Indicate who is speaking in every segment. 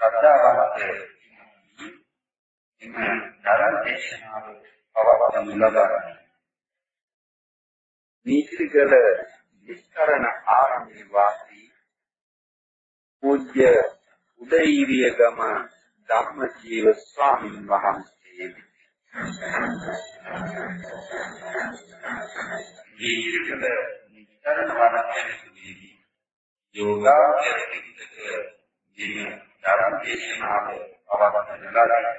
Speaker 1: ශ්‍රද්ධාවන්තයෝ එම ධර්ම දේශනාව පවත්වනු ලබන්නේ නීතිගල විස්තරණ ආරම්භයේ වාසී පූජ්‍ය උදේීරියගම ධම්මජීව ස්වාමීන් වහන්සේ. නීතිගල විස්තරණ වඩන්නේ යෝගාචරිතක දින ධර්ම දේශනාව අවබෝධ කරගන්න.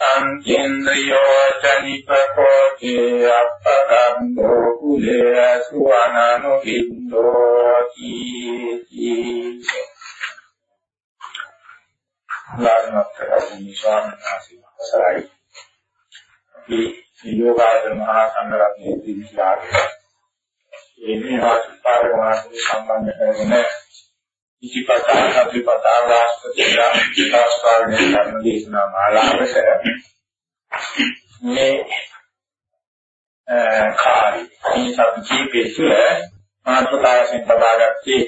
Speaker 1: සංකේන්ද්‍රයෝ චනිපකෝචේ අප්පගම්බෝ කුලේ සුවනනෝ කින්දෝ ලාභවත් කරගන්න ස්වාමීන් වහන්සේ අවසරයි. මේ යෝගාචර මහා සංඝරත්නයේ දිවිලාගේ එන්නේ වාස්පාර වාස්තු සම්බන්ධ කරගෙන ඉතිපතා සතිපතා වාස්තු විලාස්පාරණය කරන දේශනා මාලාවට මේ කාරි මේ සත්‍යයේ පිටුල මාතෘකාවෙන් පදාගත්තේ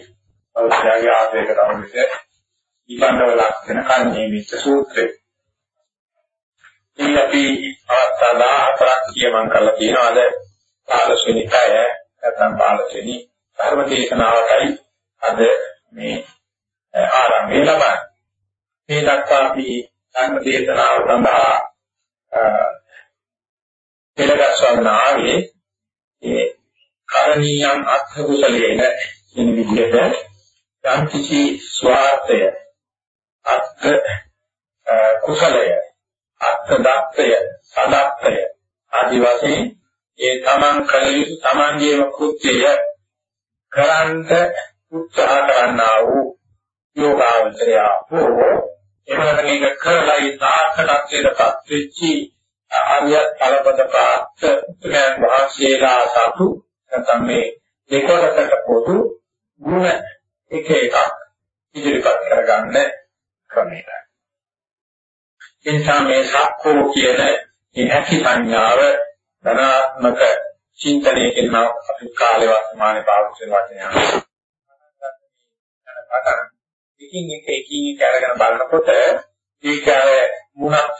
Speaker 1: අවශ්‍යයි ආදේක තමයි නිබන්ධව ලක්ෂණ කන්නේ මිත්‍ර සූත්‍රය. ඉතින් අපි අවස්ථා 14ක් කියමන් කරලා තියෙනවා අද 15 වෙනි කය නැත්නම් 15 වෙනි ධර්ම දේශනාවටයි අද මේ ආරම්භය ලබන්නේ. මේ දක්වා අපි ධර්ම දේශනාව සඳහා පෙළගස්වන්න ආවේ ඒ කරණීයම් අත්ථ කුසලේන කියන විදිහට යම් කිසි ස්වාර්ථය අත්ථ කුසලය අත්ථ දත්තය සදත්තය. ආදි වශයෙන් ඒ තමන් කල යුතු තමන්ගේම කෘත්‍යය කරන්ට උත්සාහ කරන්නා වූ යෝගාවචරය හෝ එවනත මේක කරලා ඒ සාර්ථකත්වයටපත් වෙච්චි ආර්ය ඵලපද ප්‍රාප්ත උත්තරයන් වහන්සේලා සතු නැත්නම් මේ දෙකොටකට පොදු ගුණ එක එකක් ඉදිරිපත් කරගන්න ක්‍රමයයි. එනිසා මේ සක්කෝ කියන මේ හැකි සංඥාව ධනාත්මක චින්තනයේ කියන අපි කාලේ වර්තමානයේ පාවිච්චි කරන වචනයක්. එකින් එක එකින් එක අරගෙන බලනකොට ඒක මුණක්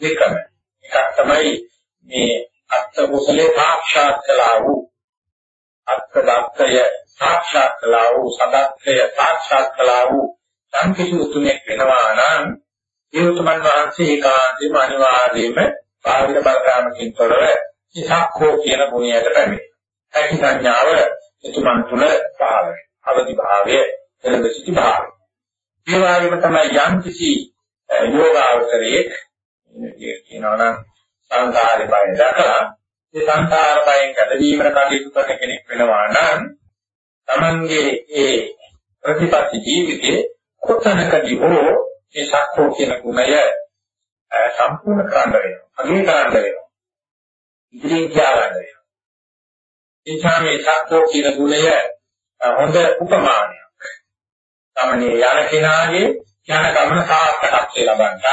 Speaker 1: දෙකම. එකක් තමයි මේ අත්ත කුසලේ සාක්ෂාත් කළා වූ අත්ත දත්තය සාක්ෂාත් කළා වූ සදත්තය සාක්ෂාත් කළා වූ සංකිසු උතුමෙක් වෙනවා නම් ඒ උතුමන් වහන්සේ ඒකාන්තයෙන්ම අනිවාර්යයෙන්ම බාහිර බලකාමකින් තොරව ඉසක්කෝ කියන ගුණයට පැමිණේ. ඇති සංඥාව එතුමන් තුළ පහළ වෙනවා. අවදි භාවය, එළඹ සිටි භාවය. ඒ වගේම තමයි යම් කිසි යෝගාවතරයේ කියනවා නම් සංසාරේ බය දකලා ඒ සංසාර බයෙන් ගැදවීමකට කටයුතු කරන කෙනෙක් වෙනවා නම් Tamange ඒ ප්‍රතිපත්ති ජීවිතේ කොතනකදී හෝ මේ සක්කෝ කියන ගුණය සම්පූර්ණ කරන්න වෙනවා. අගේ කරන්න වෙනවා. ඉදිරියෙන් තියාගන්න වෙනවා. ඒ තමයි සක්කෝ කියන ගුණය හොඳ උපමානයක්. තමනේ යන කෙනාගේ යන ගමන සාර්ථකත්වය ලබන්නත්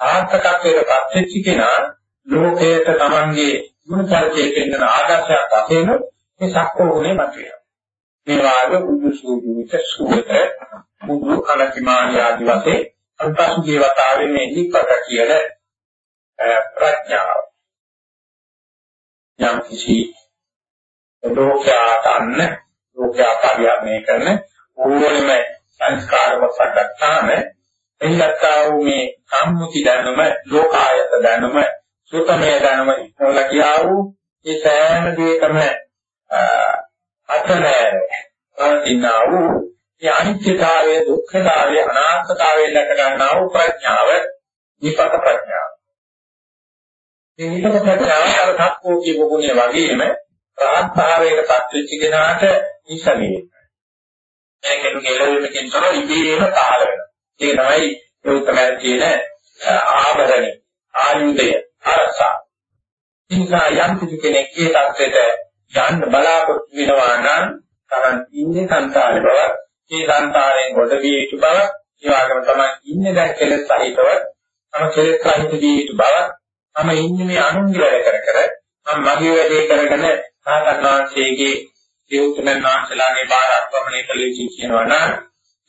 Speaker 1: සාර්ථකත්වයට පත්වෙච්ච කෙනා ලෝකයට තමන්ගේ ගුණ චරිතයෙන් වෙන ආදර්ශයක් වශයෙන් මේ සක්කෝ ගුණය මතුවේ. මේ වාගේ බුදු සූදුවිත සූත බුදු කලකිමානී ආදි වශයෙන් අන්තසුගේ වතාවේ මේ නිප්පක කියන ප්‍රඥාව. යම් කිසි ලෝකයාට අන්න ලෝකයා පරිහරණය කරන ඕනෙම සංස්කාරව සැකත්තාම එන්නත්තා වූ මේ සම්මුති දැනුම ලෝකායත දැනුම සුතමය දැනුම ඉක්මවල කියා වූ ඒ සෑම දෙයකම අතනෑ පවතිනා වූ ඒ අනිත්‍යතාවය දුක්ඛතාවය අනාත්මතාවය දැක ගන්නා වූ ප්‍රඥාව විපත ප්‍රඥාව. මේ විපත ප්‍රඥාව අර සක්කෝ කියපු ගුණය වගේම රහත් භාවයට පත්වෙච්ච කෙනාට ඉස්සමියි. මේකෙදු ගෙලවෙන්නකින් තොර ඉබේම පහළ වෙනවා. ඒක තමයි උත්තමයන් කියන ආභරණය, ආයුධය, අරසා. ඉන්සා යම් කිසි කෙනෙක් ඒ තත්ත්වයට යන්න බලාපොරොත්තු වෙනවා නම් තමන් ඉන්නේ සංසාරේ බව, ඒ සංසාරයෙන් ගොඩ විය යුතු බව, ඒ වගේම තමන් ඉන්නේ දැන් කෙලෙස් සහිතව, තම කෙලෙස් සහිත විය යුතු බව, තම ඉන්නේ මේ අනුන්ගේ වැඩ කර කර, මම මගේ වැඩේ කරගෙන සාතනාංශයේගේ ඒ උතුමන් වහන්සේලාගේ බාර අත්වමනේ කළ යුතු කියනවා නම්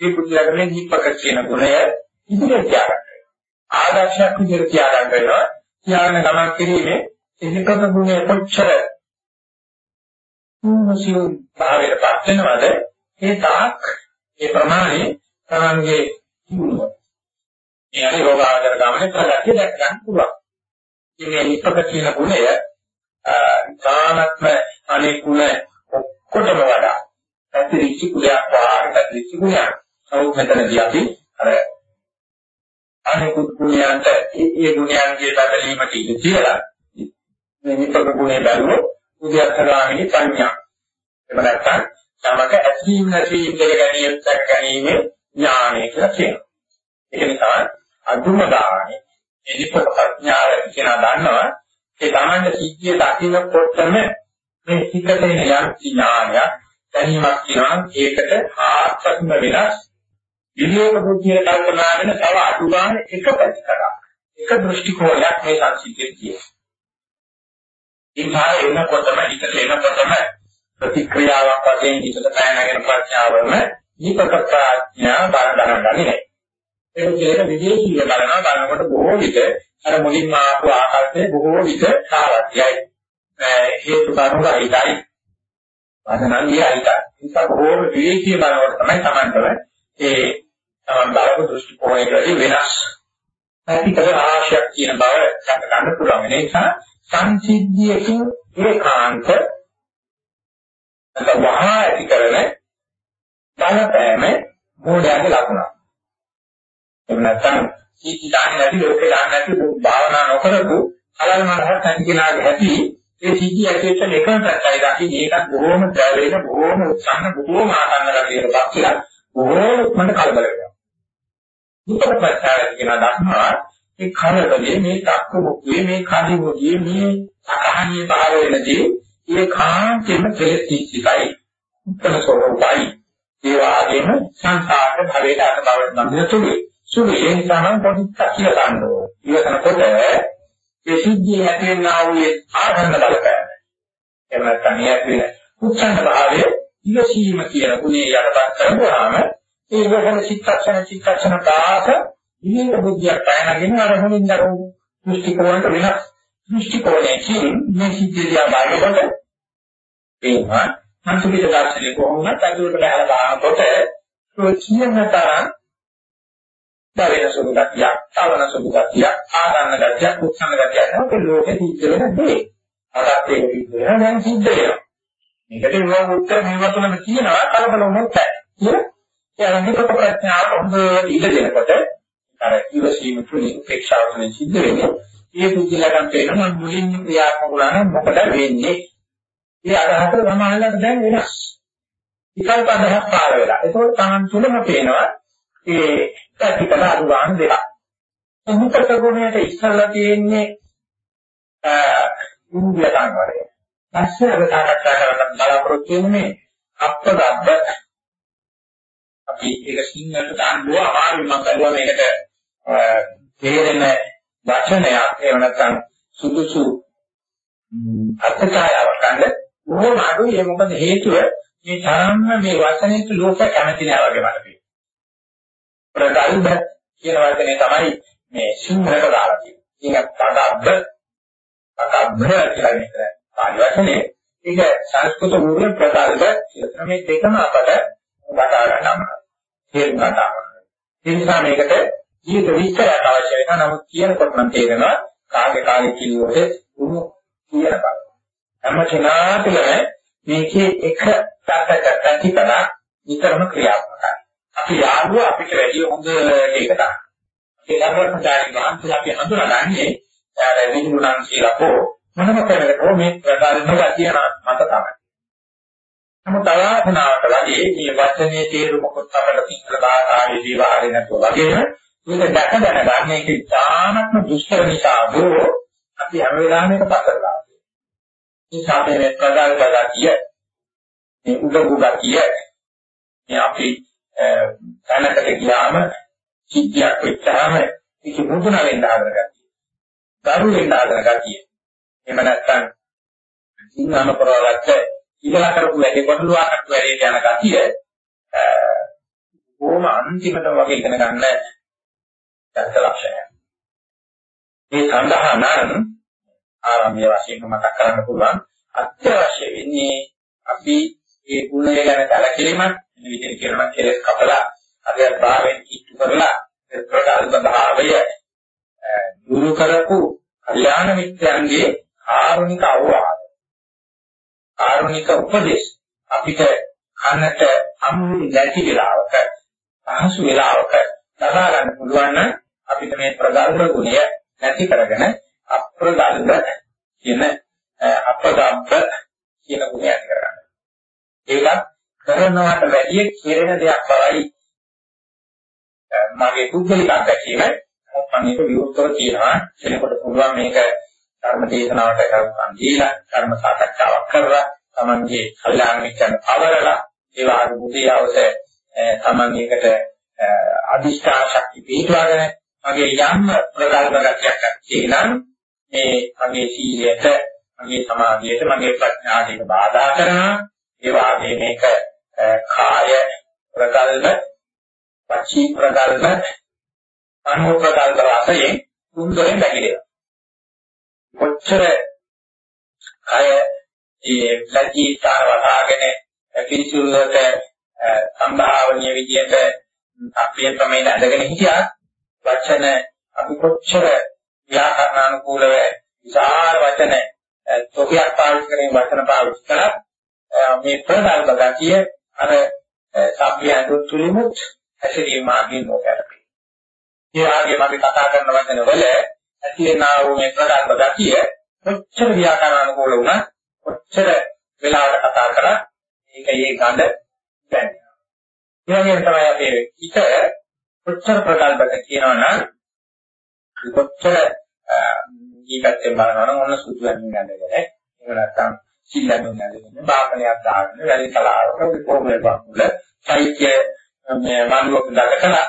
Speaker 1: මේ පුදුලකනේ දීපක කියන ගුණය ඉදිරියට තියාගන්න. ආදර්ශයක් විදිහට තියාගන්න වෙනවා. තියාගෙන ගමන් කිරීමේ එනිපක ගුණය කොච්චර මුසියු භාවයට පත් වෙනවද? ඒ තාක් ඒ ප්‍රමාණය තමන්ගේ මේ අනේ රෝගාවචර ගමනේ ප්‍රගතිය දැක් ගන්න පුළුවන්. මේ නිපක කියන ගුණය තානත්ම අනේ ගුණ ඔක්කොටම වඩා පැතිරිච්ච කුලයක් වාගේ පැතිරිච්ච ගුණයක්. නමුත් මෙතනදී අපි අර අනිකුත් ගුණයන්ට ඒ ගුණයන්ගේ බදලීමට ඉඳ කියලා මේ විපක ගුණේ බැලුවොත් උද්‍යත්තගාමිනී පඤ්ඤා. එහෙම නැත්නම් තමක ඇසීම් නැසීම් දෙක ගැනීම දැක ගැනීම ඥානය කියලා කියනවා. ඒක නිසා අදුම ගානේ මේ විපක ප්‍රඥාව කියන දන්නවා ඒ තමන්ගේ සිද්ධිය දකින්නකොටම මේ හිතේ යම් ඥානයක් දැනීමක් කියනවා ඒකට ආත්මම වෙනස් විනෝද බුද්ධිය කල්පනා වෙන තව අතුගාන එක පැතිකඩක් එක දෘෂ්ටි කෝණයක් මේ සංසිද්ධියේ තියෙනවා. ඒ කාලේ එනකොටම හිතට එනකොටම ප්‍රතික්‍රියාවක් වශයෙන් හිතට පැනගෙන ප්‍රඥාවම දීපක ප්‍රඥා බාරගන්න ගන්නේ. ඒක කියන විදේශීය බලනවා බලනකොට බොහෝ විට අර මුලින්ම ආපු ආකල්පේ බොහෝ විට සාරත්‍යයි. හේතු කාරණා හිතයි. වදනන්ගේ හිතයි. ඒක බොහෝ විදේශීය බලනකොට තමයි Tamanටම ඒ තමන් බලපු දෘෂ්ටි කෝණයකදී වෙනස් පැතිකඩ ආශයක් කියන බව දැක ගන්න පුළුවන්. ඒ නිසා සංසිද්ධියකින් ඒකාන්ත නැත්නම් වහා ඇති කරන බලපෑම මොඩයාගේ ලකුණක්. එහෙම නැත්නම් කීටි දාන්නේ නැති ලෝකේ දාන්නේ නැති භාවනා නොකරපු කලල් මනසක් සංකේනාගේ ඇති ඒ සිද්ධිය ඇතුළත එකම පැත්තයි දකින්න ඒකත් බොහොම දැවෙන බොහොම උත්සන්න බොහොම ආකන්න කරගෙන පස්සේ බොහොම මට කලබල වෙනවා. දුක්ඛපච්චය කියන ධර්මවා මේ කරදලේ මේ තක්ක මුක්කේ මේ කඩි මුගියේ මේ අකහණීය බාර වෙනදී ඒ කාන්තෙම කෙලෙස් ඉච්චිතයි උත්තර ස්වභාවයි ඒ වගේම සංසාර භවයට අත බවට නම් තුනේ. සුළු ඒ නිසා නම් පොඩ්ඩක් කියලා ගන්න ඕන. ඉවසනකොට ඒ සිද්ධිය ඇතිවෙනා වූ ආනන්ද බලපෑම. එහෙම නැත්නම් මේ උත්සන්න භාවය ඉවසීම කියන ගුණය යටපත් කරගුවාම ඒ වගේම චිත්තක්ෂණ චිත්තක්ෂණ තාස ඉන්නේ බුද්ධියක් පැනගෙන අර හොඳින් දරෝ දෘෂ්ටි කෝණයට වෙනස්. දෘෂ්ටි කෝණයකින් මේ සිද්ධිය බලනකොට ඒවා සංස්කෘතික දර්ශනය කොහොමද අදුරට බහලා බලනකොට ඒ කියන තරම් දැවෙන සුදු ගතියක්, තවන සුදු ගතියක්, ආදන්න ගතියක්, උත්සන්න ගතියක් නෝ ලෝකෙ සිද්ධ වෙන දේ. අරත් ඒක සිද්ධ වෙනවා දැන් සිද්ධ වෙනවා. මේකට නෝ උත්තර මේ වතුනම කියනවා කලබල වුණොත් බෑ. ඒ අනිත් ප්‍රඥාව හොඳට ඉඳ දෙනකොට අර ඉවසීම තුලින් උපේක්ෂාව තුලින් සිද්ධ වෙන්නේ. මේ පුදුලකම් තේරෙනවා මුලින්ම ක්‍රියාත්මක වුණා නම් මොකද වෙන්නේ? ඒ අදහස සමානලට දැන් වෙනස්. විකල්ප අදහස් පාර වෙලා. ඒකෝ තමන් තුළම පේනවා ඒ ප්‍රතිපල අනුගාන දෙක. මුකට ගුණයට ඉස්සල්ලා තියෙන්නේ අ ඉන්දිය සංවරය. පස්සේ අර සාකච්ඡා කරන්න බලාපොරොත්තු වෙන්නේ අප්පගබ්බ අපි ඒක සිංහලට දාන්න ඕන අමාරුයි මම කරුවා මේකට තේරෙන වචනයක් එහෙම නැත්නම් සුදුසු අර්ථකාරයක් ගන්න ඕන අඩුයි ඒ මොකද හේතුව මේ තරම්ම මේ වචනේට ලෝක කැමති නෑ වගේ මට පේනවා. ප්‍රගල්භ කියන වචනේ තමයි මේ සිංහලට දාලා තියෙන්නේ. ඒක පදබ්බ පදබ්බ කියලා කියන්නේ පාලි වචනේ. ඒක සංස්කෘත මූල ප්‍රකාරද කියලා. මේ දෙකම අපට වටා ගන්න අමාරුයි. තේරුම් ගන්න අමාරුයි. ඒ නිසා මේකට ජීවිත විස්තරයක් අවශ්‍ය වෙනවා. නමුත් කියනකොට නම් තේරෙනවා කාගේ කාගේ කිල්ලෝට උණු කියන බව. හැම කෙනාටම මේකේ එක පැත්තකට පැතිකඩක් විතරම ක්‍රියාත්මකයි. අපි යාළුවෝ අපිට වැඩි හොඳ ඒකට. ඒ ළමකට ගානේ වහන්සේ අපි හඳුනාගන්නේ ආර විදුණන් කියලා හෝ මොනම කෙනෙකුට මේ ප්‍රකාරයෙන්ම කියන මත තමයි. නමුත් අවාසනාවට වගේ මේ වචනේ තේරුම කොට අපිට සිංහල භාෂාවේ විවහාරේ නැතුව වගේම මේක දැක දැනගන්න එක ඉතාමත්ම දුෂ්කර නිසා බෝ අපි හැම වෙලාවෙම ඒක පතරලා. මේ සාපේන ප්‍රකාර කරලා කිය මේ උඩ උඩ කිය මේ අපි තැනකට ගියාම සිද්ධියක් වෙච්චාම ඒක මුදුන වෙන්න ආදර ගතිය. දරු වෙන්න ආදර ගතිය. එහෙම නැත්නම් සිංහම කරවලත් ඉඳලා කරපු වැඩේ කොටලුවාකට වැඩේ යන ගතිය කොහොම අන්තිමට වගේ ඉගෙන ගන්න චරිත ලක්ෂණය. මේ සඳහා නම් ආරම්භය වශයෙන් මතක් කරන්න පුළුවන්. අත්‍යවශ්‍ය වෙන්නේ අපි ඒ ගුණය ගැන කලකිරීමක් මේ විදිහට කියනවා කෙලස් කපලා අධ්‍යාත්ම භාවයෙන් කිට්ටු කරලා ප්‍රකාශ භාවය දුරු කරපු කල්යාණ මිත්‍රයන්ගේ ආරුණික අවවාද ආරුණික උපදේශ අපිට කනට අම්මු නැති වෙලාවක පහසු වෙලාවක ලබා ගන්න පුළුවන් නම් අපිට මේ ප්‍රගල්භ ගුණය නැති කරගෙන අප්‍රගල්භ කියන අපදබ්බ කියන ගුණය ඇති කරගන්න. ඒකත් කරනවට වැඩිය කෙරෙන දෙයක් බවයි මගේ පුද්ගලික අත්දැකීම. නමුත් මම මේක විරුද්ධව කියනවා කෙනෙකුට පුළුවන් මේක ධර්ම දේශනාවට කරපන් දීලා ධර්ම සාකච්ඡාවක් කරලා තමන්ගේ කල්යාණ මිත්‍රන් අවරලා ඒ වගේ බුද්ධිය අවශ්‍ය තමන් ඒකට අදිෂ්ඨාන ශක්තිය පිටවගෙන මගේ යම් ප්‍රකල්පකයක් තියෙනම් මේ මගේ සීලයට මගේ සමාධියට මගේ ප්‍රඥාවට බාධා කරනවා. ඒ වගේ මේක කාය ප්‍රකල්ප වචී ප්‍රකල්ප අනෝ ප්‍රකල්ප වශයෙන් තුන්දෙන් බැහැදෙනවා කොච්චර කය ඒ ලජ්ජීතාව වතාගෙන පිරිසුදුවට සම්භාවනීය විදියට අපේ ප්‍රමේය ඇඳගෙන හිටියා වචන අපි කොච්චර ව්‍යාකරණානුකූලව විසාර වචන තොගයක් පාවිච්චි කරමින් වචන පාවිච්චි කළා මේ ප්‍රදාල් බගතිය අර සભ્યයන් තුලිමුත් ඇසිරීම මාර්ගයෙන් නොකරපේ. ඒ වගේම අපි කතා කරන වචන වල ඇතිවෙනා වූ මේ ප්‍රදාල් බගතිය කොච්චර ව්‍යාකරණානුකූල වුණත් කොච්චර වෙලාවට කතා කරා ඒක ඒ ගඳ දැනෙනවා. ඒ වගේම තමයි අපේ හිත කොච්චර ප්‍රකල්පක කියනවනම් කොච්චර ඊපැත්තෙන් බලනවා නම් ඔන්න සුදු වෙනින් නැදගෙන ඒක නැත්තම් සිල්ලෙන් නැදගෙන බාහනයක් දාගෙන වැඩි කලාවක කොහොමද බක්කුල සාහිත්‍ය මේ මානුවක දාකලා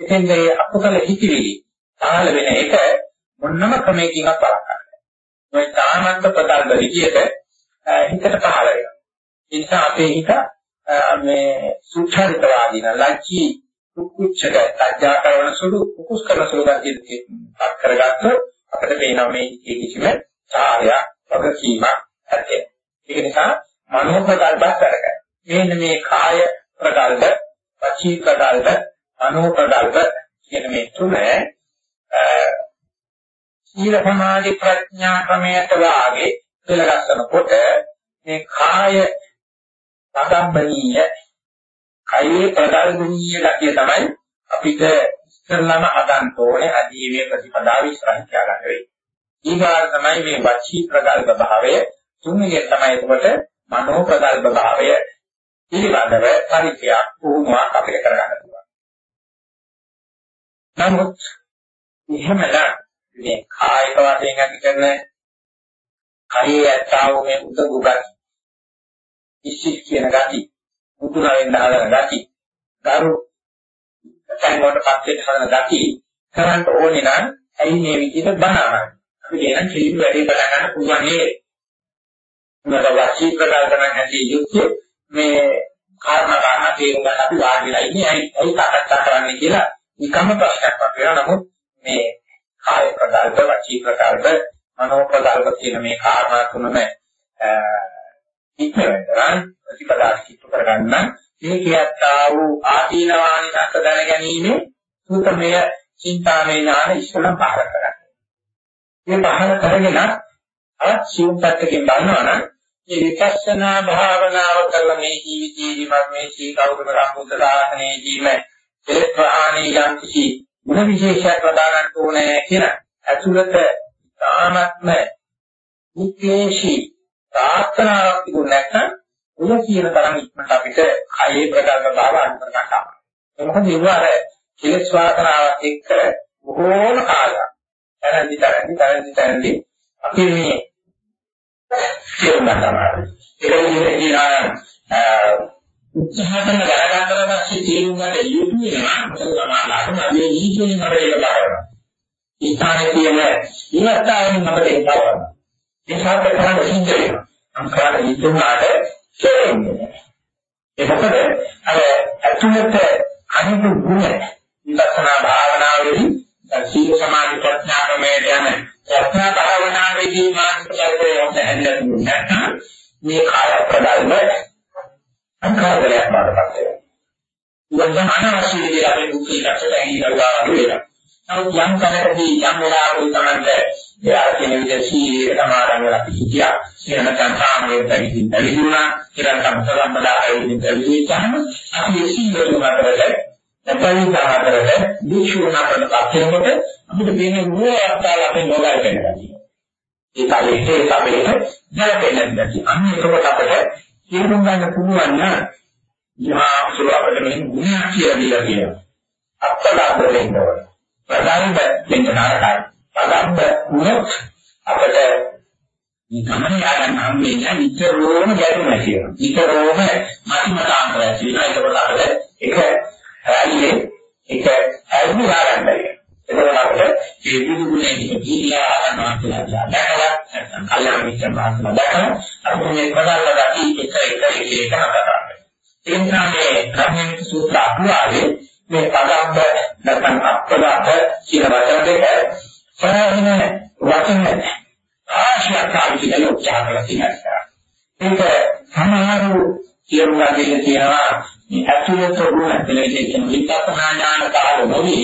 Speaker 1: ඉතින් මේ අපකල හිතවිලි සාහල වෙන එක මොනම ක්‍රමයකින්වත් බලන්න. මේ තාමන්ත ප්‍රකල්ප විදියට හිතට පහළ වෙනවා. ඒ නිසා අපේ හිත මේ සුඛාරිතවාදීන ලක්ෂී කුච්චක ලැජ්ජා කරන සුළු කුකුස් කරන සුළු ගැටි පත් කරගත්තොත් අපිට පේනවා මේ කිසිම සාහය වගකීමක් ඇත්තේ. ඒක නිසා මනෝ ප්‍රකල්පයක් කරගන්න. මෙන්න මේ කාය ප්‍රකල්ප, වචී ප්‍රකල්ප, මනෝ ප්‍රකල්ප කියන මේ තුන සීල සමාධි ප්‍රඥා ක්‍රමයට වාගේ පෙළගස්සනකොට මේ කාය සදම්බනීය කයේ ප්‍රදානීය ගතිය තමයි අපිට ඉස්සල්ලාම හදන්න ඕනේ අදීවේ ප්‍රතිපදාව ඉස්සරහින් තියාගන්න වෙයි. ඊගාර තමයි මේ වචී ප්‍රගල්භ භාවය තුන්වෙනි තමයි එතකොට මනෝ ප්‍රගල්භ භාවය පිළිබඳව පරිචයක් වුණාක් අපිට කරගන්න පුළුවන්. නමුත් එහෙමනම් මේ කායික වශයෙන් ඇති කරන කයේ ඇත්තා වූ මේ උදගුගති ඉස්සි කියන ගති මුතුනා වෙන්න හදන ගති දරු සංගොඩ පස්සේ හදන ගති කරන්න ඕනේ නම් ඇයි මේ විදිහට බනවන්නේ? අපි කියන කිලිම වැඩි පටන් ගන්න පුළුවන් නේද? මොනවාද වාචික ප්‍රකාශන හැටි යුක්තිය. මේ කාරණා කාරණා තේරුම් ගන්න අපි වාඩිලා ඉන්නේ. ඇයි? ඇයි සාකච්ඡා කරන්නේ කියලා නිකම්ම ප්‍රශ්නයක් වගේ නමුත් මේ කාය ප්‍රකල්ප, වචී ප්‍රකල්ප, මනෝ ප්‍රකල්ප කියන මේ කාරණා තුනම ඉක්මවෙන්දරන් ප්‍රතිපදා කිතු කරගන්න මේ කියත්තා වූ ආදීනවානික දැන ගැනීම සූත්‍රමය චින්තාමය ඥාන ඉස්සෙල්ලා පහල කරගන්න. මේ පහල කරගෙන අත් සිව් පැත්තකින් බලනවනම් මේ විපස්සනා භාවනාව කරලා මේ ජීවිතයේදී මම මේ සී කවුරුද සම්බුද්ධ ශාසනයේදීම කෙලෙස් ප්‍රහාණය යම් කිසි ගුණ විශේෂයක් ලබා ගන්න ඕනේ කියන ඇතුළත තාමත්ම මුක්තේශී ප්‍රාර්ථනාවක් තිබුණ නැත්නම් ඔය කියන තරම් ඉක්මනට අපිට කයේ ප්‍රකල්ප භාව අනුකර ගන්නවා. මොකද ඒවා අර කෙලෙස් වාසනාවක් එක්ක බොහෝම කාලයක්. තරන්දි තරන්දි තරන්දි තරන්දි අපි මේ තේරුම් ගන්නවා. ඒක විදිහට උත්සාහ කරන ගණන් පස්සේ තේරුම් ගන්න යුතු වෙනවා. මොකද සමාජාත මේ නීතියෙන් අපේ ඒක බලනවා. ඊථානේ කියන ඉවත්තාවෙන් අපිට ඒක බලනවා. ඒ සාර්ථක කරන්න සිද්ධ වෙනවා. අංකාර හිතුනාට තේරෙන්නේ. ඒ මොකද අර අතුලත අනිත් ගුණ විපස්සනා භාවනාවේදී සීල සමාධි ප්‍රඥා ක්‍රමයට යන ප්‍රඥා භාවනාවේදී මානසික චෛතන්‍යය හැදෙන්නේ නැත්නම් මේ කාය ප්‍රදාන අංකාරයක් බාටපත් වෙනවා. ඉතින් අනවශ්‍ය විදිහට අපි දුක් එකකට ඇහිලා වෙනවා. නමුත් යම් තැනකදී යම් වෙලාවකදී තමයි එයා කියන විදිහ සීලේ සමාදන් වෙලා පිටියා. ඒ නැත්නම් සාමයේ පැවිදි පැවිදුණා. ඊට පස්සේ සම්බදා ආයෙත් පැවිදිච්චාම අපි සීලේ මාතරට නැත්නම් සාහතරට දීක්ෂුණකට පස්සෙනකොට අපිට මේනේ මොන අවස්ථාවල අපේ මොගල් වෙනවා. ඒ කාලේ ඒ සමයේ නැරෙන්නේ නැති. අන්න ඒකට අපිට තේරුම් ගන්න පුළුවන් නම් යහා සුලබට මේ ගුණයක් කියලා දීලා කියනවා. අත්කලබ්බ වෙන්න ඕන. ප්‍රධානම දෙන්න නරකයි. ප්‍රධානම ගුණ අපිට මේ ගමන යන හම්බෙන්නේ නිතරම ගැටුමක් කියනවා. නිතරම මතිමතාන්තර ඇතිවෙනවා. ඒකවල අපිට එක රැල්ලේ එක අයිති ගන්නයි. එතකොට අපිට මේ බුදුගුණයේ දීලා ආරම්භ කරලා දැකලා නැත්නම් කල්යාණ මිත්‍ර භාෂණ දැකලා අපිට මේ ප්‍රධාන ගති එක එක එක එක හදා ඒ නිසා මේ කර්මයෙන් සූත්‍ර අකුරාවේ මේ පදම්බ නැත්නම් අපදාත කියන වචන දෙක සරහින වචන ආශියක් කාවිදල උච්චාර කරලා තියෙනවා. ඒක සමහරු කියනවා කියනවා මේ අතුලත ගුණ කියලා කියන විපස්සනා ඥාන කාල නොවි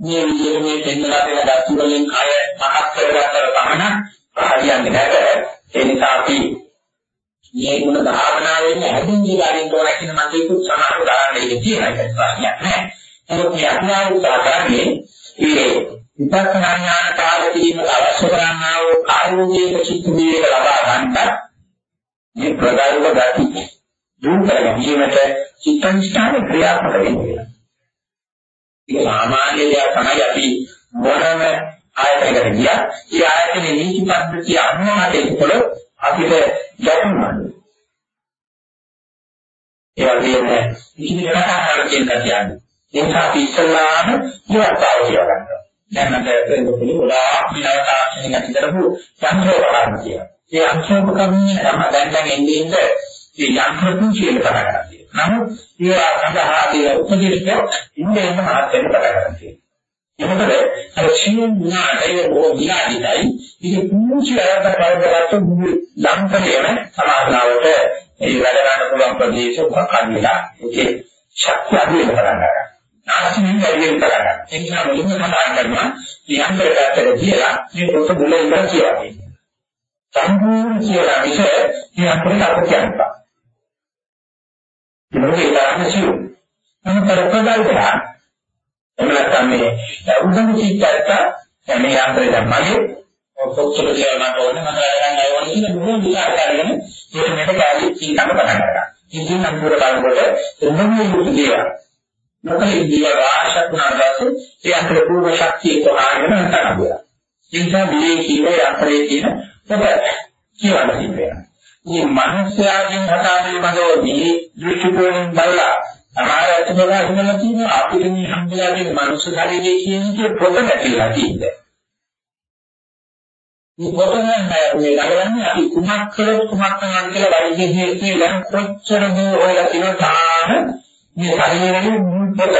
Speaker 1: මේ විදිහට මේ දෙන්නා දෙන දස්තු වලින් කය මහත් කරගත්තට පමණ හරියන්නේ නැහැ. ඒ නිසා අපි මේ ගුණ භාවනාවෙන් හැදින් ජීවිතින් තෝරා කියන මන්දිකුත් සමාන උදාහරණ දෙකක් තියෙනවා ඒක ප්‍රශ්නයක් නෑ. නමුත් මේ අඥාන උත්සාහ කරන්නේ මේ විපස්සනා ඥාන පාදකීම අවශ්‍ය කරන්නා වූ ආයෝගික චිත්ත විවේක ලබා ගන්නත් මේ ප්‍රගල්භ ගති දුරු කර ගැනීමට චිත්තනිෂ්ඨාන ක්‍රියාත්මක වෙනවා. ඒක සාමාන්‍ය දෙයක් තමයි අපි මොනම ආයතනයකට ගියා. ඒ ආයතනයේ නීති පද්ධතිය අනුව හදේකොට අපිට ගැටුමක්. ඒ වගේම ඉතිරි කතාකාර කියන කියන්නේ. ඒ නිසා අපි ඉස්සල්ලාම ඉවත්තාව කියලා ගන්නවා. දැන් අද වෙන පොළොලා විනාශ තාක්ෂණික ඇති කරපු සංකල්ප කරන්න කියලා. ඒ අංශෝපකරණය තම දැන් දැන් එන්නේ ඉන්නේ ඒ යන්ත්‍රතුන් කියන තරකට. නමුත් ඒ සඳහා ඒ උපදේශය ඉන්නේ එන්න මාත්‍යෙට පටන් ගන්නවා. මොකද අර සියුම් ඥානය බොහෝ විනාඩියයි ඉතින් පුංචි ආකාර බලපෑමක් මුළු ලංකේම සමාජාවට ඒ වැඩ ගන්න පුළුවන් ප්‍රදේශ උපකරණලා ඒකේ ශක්තිය අධි වෙන පටන් ගන්නවා. නාස්තිමින් වැඩි වෙන පටන් ගන්නවා. ඒ නිසා මුලින්ම සඳහන් කරනවා මේ අන්තරගතට කියලා මේ පොත මුල ඉඳන් කියවන්නේ. සම්පූර්ණ කියලා විෂය මේ අපිට අපිට කියනවා. මොකද ඒක සිව්. අන්තර ප්‍රදායකයා එහෙම නැත්නම් මේ උදඟ චිත්තයත් මේ යන්ත්‍රය දැම්මගේ ඔක්කොම කියලා මට ඕනේ මම ගන්න අය වගේ කියන බොහෝ විචාර කරගෙන ඒක මෙතන කාලේ චිත්තක පටන් ගන්නවා. ඉතින් අන්තිමට බලනකොට එන්නම යුතු දේවල්. මොකද මේ දේවල් ආශක් නාගාසු ඒ අතර පූර්ව ශක්තිය තෝරාගෙන නැතනවා. ඒ නිසා මේ කීවේ යන්ත්‍රයේ තියෙන ඔබ කියවන්න තියෙනවා. මේ මනුෂ්‍යයන්ගෙන් කතා පිළිබඳව මේ දෘෂ්ටිකෝණයෙන් බලලා අමාර අත්දැකලා හිමලා තියෙන අපිට මේ හම්බලාගේ මනුෂ්‍ය ශරීරයේ කියන එක පොත නැතිලා තියෙන්නේ. මේ පොත නැහැ මේ ළඟන්නේ අපි කුමක් කළොත් කුමක් කරනවා කියලා වෛද්‍ය හේතුවේ දැන් කොච්චර දෝ ඔයලා තියෙන තාම මේ ශරීරයේ මුල් පොත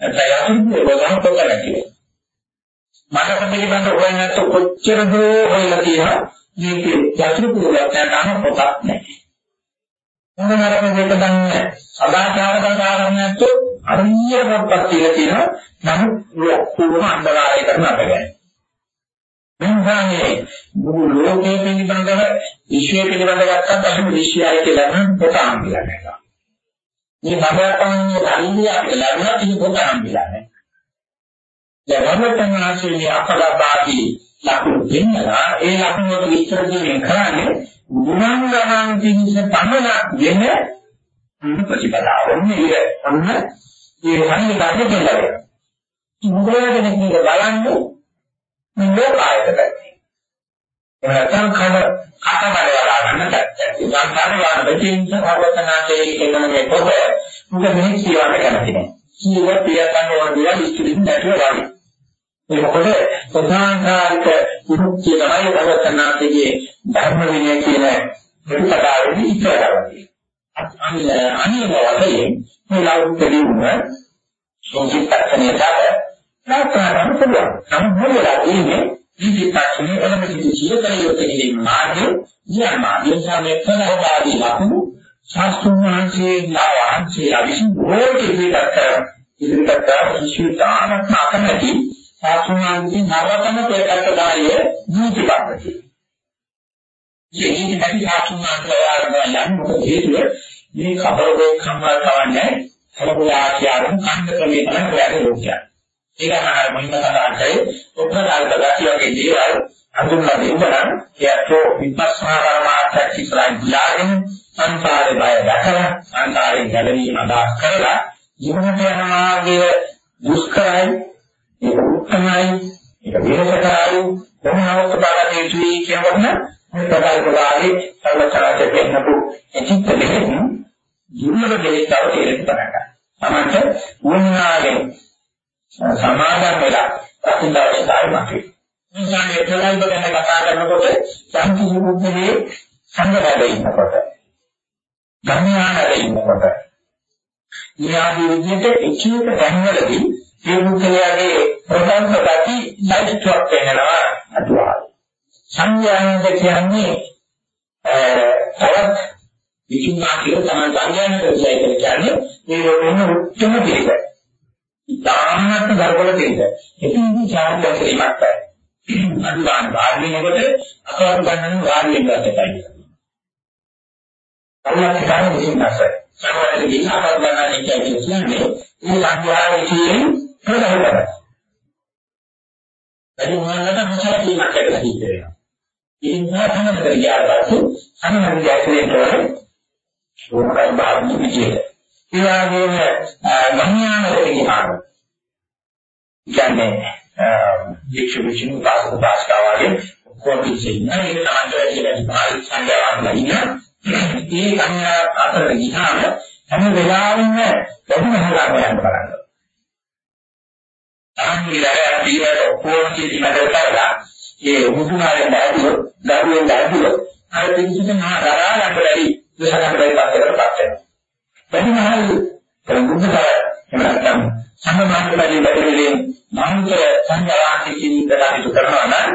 Speaker 1: නැත්නම් යතුරු වගන පොත නැතිව. මට පිළිබඳ හොයන්නේ නැත්නම් කොච්චර දෝ හොයලා තියෙනවා මේකේ යතුරු පුරයක් නැත්නම් පොතක් නැහැ. මොන නරක දෙක දන්නේ සදාචාර කතාවක් නැත්නම් අරියට පොත්පත් කියලා කියනවා නමුත් ඔක්කොම අන්ධකාරය කරන අපගෑ. මෙන්දානේ මුළු ලෝකයේ පිළිබඳව විශ්වය පිළිබඳව ගත්තත් අපි විශ්වයයි කියලා නම් පොත අම්බිලා නැහැ. මේ සමයන් ධර්මීය කියලා නම් ඉතින් පොත අම්බිලා නැහැ. දැන් වර්තමානයේ අපලබාදී ලකුණු දෙන්නා ඒ ලකුණු වල විස්තර දෙන්නේ කරන්නේ ගුණංගමන් කිංස පමණක් වෙන ප්‍රතිපදාවන්නේ ඉර අන්න ඒ සංවිධානය කියලා. මුදලගෙන කියන බලන්නේ මේ ලෝකායත පැත්තේ. ඒ නැත්නම් කන කටබඩ වලා ගන්න පැත්තේ. සංස්කාර වාන දෙකින් සර්වතනාසේ කියන මේ පොත මුක මෙහි කියවන්න කැමති නැහැ. කීව පියතන් වගේ විස්තරින් දැක්ව වගේ. ඒ මොකද ප්‍රධානකාරික විමුක්තිය තමයි සර්වතනාසේගේ ධර්ම විනය කියන ප්‍රතිපදාවෙදි ඉස්සර කරන්නේ. අනිත් වශයෙන් මේ ලෞකික දියුණුව සංකීර්ණතාවයට නාටකම් පුළුවන්. නමුත් මොකද ඉන්නේ ජීවිතයේ එළඹ සිටි ජීවිතයේ මාර්ගය ඥානමාර්ගය සමේ ප්‍රනෝදාදී ලකුණු ශාස්ත්‍රඥාන්සේ ලාවාන්සේ අවිසින් ඕක ඉදිරියට කරන ඉදිරියට කරන විශ්වතාවක් අකමැති ශාස්ත්‍රඥාන්සේ නවතම ප්‍රකටදාය නීති පද්ධතිය. මේ නීති පද්ධතිය ශාස්ත්‍රඥාන්සේ ආරම්භ යන මොකද හේතුව මේ කබරේ කම්මල් කවන්නේ කලබල ආචාරම් කන්න ක්‍රමේ තමයි ඔයාගේ ලෝකයක්. ඒක තමයි මොහිම සඳහන් උපකාරක ගතිය වගේ දේවල් හඳුන්වලා දෙන්නම් ඒත්ෝ විපස්සනා කරමාර්ථ ඉස්සරහින් ගියාගෙන සංසාරේ බය දැකලා සංසාරේ ගැලවීම අදහස් කරලා ජීවිතය යන මාර්ගයේ දුෂ්කරයි ඒක උත්තරයි ඒක විරසකරයි කොහොමවත් බලන්නේ යුතුයි කියනකොට මේ ප්‍රකාශ වාගේ සර්වචරාචර වෙන්නපු එචිත්ත දෙකෙන් දුර්ලභ දෙයක් තව තේරෙන්න පටන් ගන්නවා. තමයි වුණාගේ සමාදම් වෙලා රකින්න අවශ්‍යතාවය මතුවේ. නිසා මේ ප්‍රලයිබ ගැන කතා කරනකොට යම් කිසි බුද්ධියේ සංගතය ඉන්නකොට ධර්මයානද ඉන්නකොට ඊයාදී විදිහට එක එක තැන්වලදී මේ බුද්ධයාගේ ප්‍රධාන ගති ලයිස්ට්වක් වෙනවා අතුවාල. සංඥානද කියන්නේ තවත් විචුණා කියලා තමයි සංඥාන කරලා කියන්නේ මේ වෙන උත්තරම දෙයක්. ඉතාමත් ගර්භල දෙයක්. ඒකෙන් චාරිත්‍ර ක්‍රීමක් තමයි. අනුගාන වාර්ණිනකොට අකවර ගන්නන වාර්ණිය ගන්නයි. අනිත් කාරණේ විශ්වාස. සමහරවිට ගිහින් අකවර ගන්නන එක කියන්නේ මේ සංඥාවේ කියන ප්‍රධාන කරා. වැඩි මොනවාකට මොකක්ද කියන්නට කියලා හිතේනවා. ඉතින් සාධනකට ගියාට පස්සේ අනුමත ගැටලුවට ඕනකයි බාහිර විදියට. ඒ වගේම මහියානකට ගියාම කියන්නේ වික්ෂු වික්ෂු පාසක පාස්කාවගේ කොටිසින් නේද තමයි කියලා බාහිර සංඥාවක් ලයින. ඒ සංඥා අතර ගියාම හැම වෙලාවෙම වැඩිම හදාගන්න යන්න බලන්න. ආන්විලය දීවට ඔක්කොම කීටි මැද කරලා ඒ මුතුනාලෙන් දැදුවොත් දරුවෙන් දැදුවොත් අර පිළිසිත නා දරා ගන්න බැරි විසකට බැරි පස්සකට පත් වෙනවා. වැඩිමහල් බුද්ධතර එහෙම නැත්නම් සම්මාන බැරි බැරිලෙන් මාන්තර සංඥාන්ති කිරීමට කටයුතු කරනවා නම්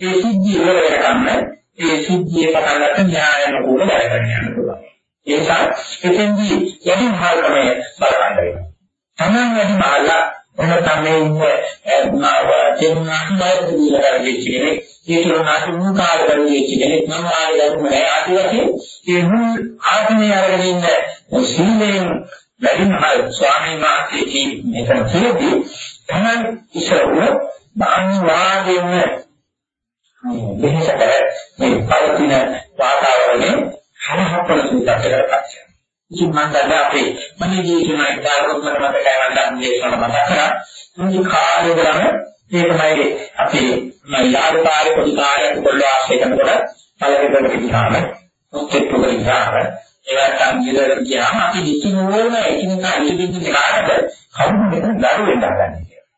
Speaker 1: ඒ සිද්ධිය ඉවර වෙනකම් ඒ සිද්ධියේ පටන් ගන්න න්‍යායන කුල වැඩ කරන්න යන්න පුළුවන්. ඒ නිසා එතෙන්දී වැඩිමහල් ක්‍රමය බලන්න වෙනවා. තමන් වැඩිමහල්ලා ඔන්න තමයි ඉන්නේ තේරුණාට බයද කියලා කරන්නේ කියන්නේ ඒ තුනට මුල් කාල කරන්නේ කියන්නේ මම ආයෙ ගන්න නෑ ආදිවාසී ඒ මුල් ආත්මය අරගෙන ඉන්න සීලෙන් වැඩිමහල් ස්වාමීන් වහන්සේ මෙතන කියදී තමයි ඉස්සරහ බාහිවාදයෙන් මෙහෙසට මේ පවතින වාතාවරණය හරහපල සුද්ධකරපත් ඉතින් මම දන්නා අපේ මගේ ජීවිතේ මම දාරුත් මට මතකයි මම දැන් දේශන මතක කරා මුංජි කාලේ ගම ඒ තමයි අපේ මම යාළු කාලේ පොඩි කාලයක් පොළොව ආශ්‍රය කරනකොට පළවෙනිදට ගියාම ඔක්කෙට්ටු ගියාම ඒවත් අංගිලට ගියාම අපි නිතරම එකිනෙකා ඉදිරිපිට කාටද කවුරු මෙතන දරු වෙන්න හදන්නේ කියලා.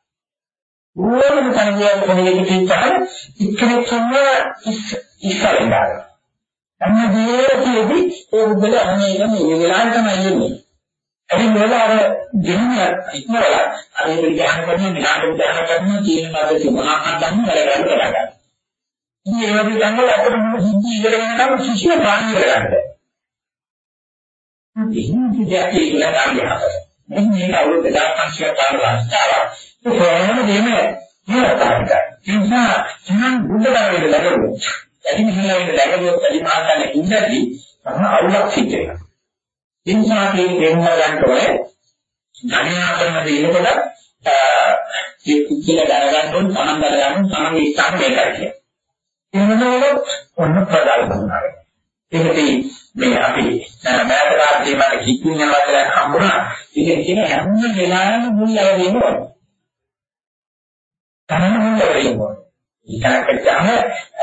Speaker 1: ඕනම තනියම කොහෙද කිව්වහම එක්කෙනෙක් සම්මා ඉස්සරෙන් දානවා. අන්න දේතියදී ඒ බුද්ධල අනේක මේ වෙලාවට තමයි එන්නේ. එනි වල අර දෙන්න ඉක්මවලා අර ඒක ධ්‍යාන කරන නිහාට ධ්‍යාන කරන තියෙන මාද මොනවා හදන්න වැඩ ගන්න පටන් ගන්නවා. ඉතින් ඒ වගේ තැන්වල අපිට මොන සිද්ධි ඉගෙන ගන්න ශිෂ්‍ය ප්‍රාණ කරගන්න. ඉතින් දෙයක් කියලා ගන්නවා. මෙන්න මේක අවුරුදු 2500 කාල රාජ්‍යාවක්. ඒ සෑම දෙයක්ම නිරතාවයි. ඒ නිසා තමන් බුද්ධ ධර්මයේ ලැබුණොත්, එදින හිලවෙන්න ලැබුණොත් පරිමාතන ඉඳදී තමයි අවුලක් සිද්ධ වෙනවා. ඒ නිසා මේ තේරුම් ගන්න ඕනේ ධනියා කරන දේනකොට ඒ කුච්චල දැනගන්න ඕන තමන් දැනගන්න තමන්ගේ ඉස්සන් මේකයි කියන්නේ. එහෙමනොත් ඔන්න ප්‍රදාන කරනවා. ඒකදී මේ අපි මෑත රාත්‍රියේ මට කික්කින් යන වචනයක් හම්බුණා. ඒක කියන හැම වෙලාවෙම මුල් ලැබෙන්න ඕන. තමන් මුල් ලැබෙන්න ඕන. ඊටකටම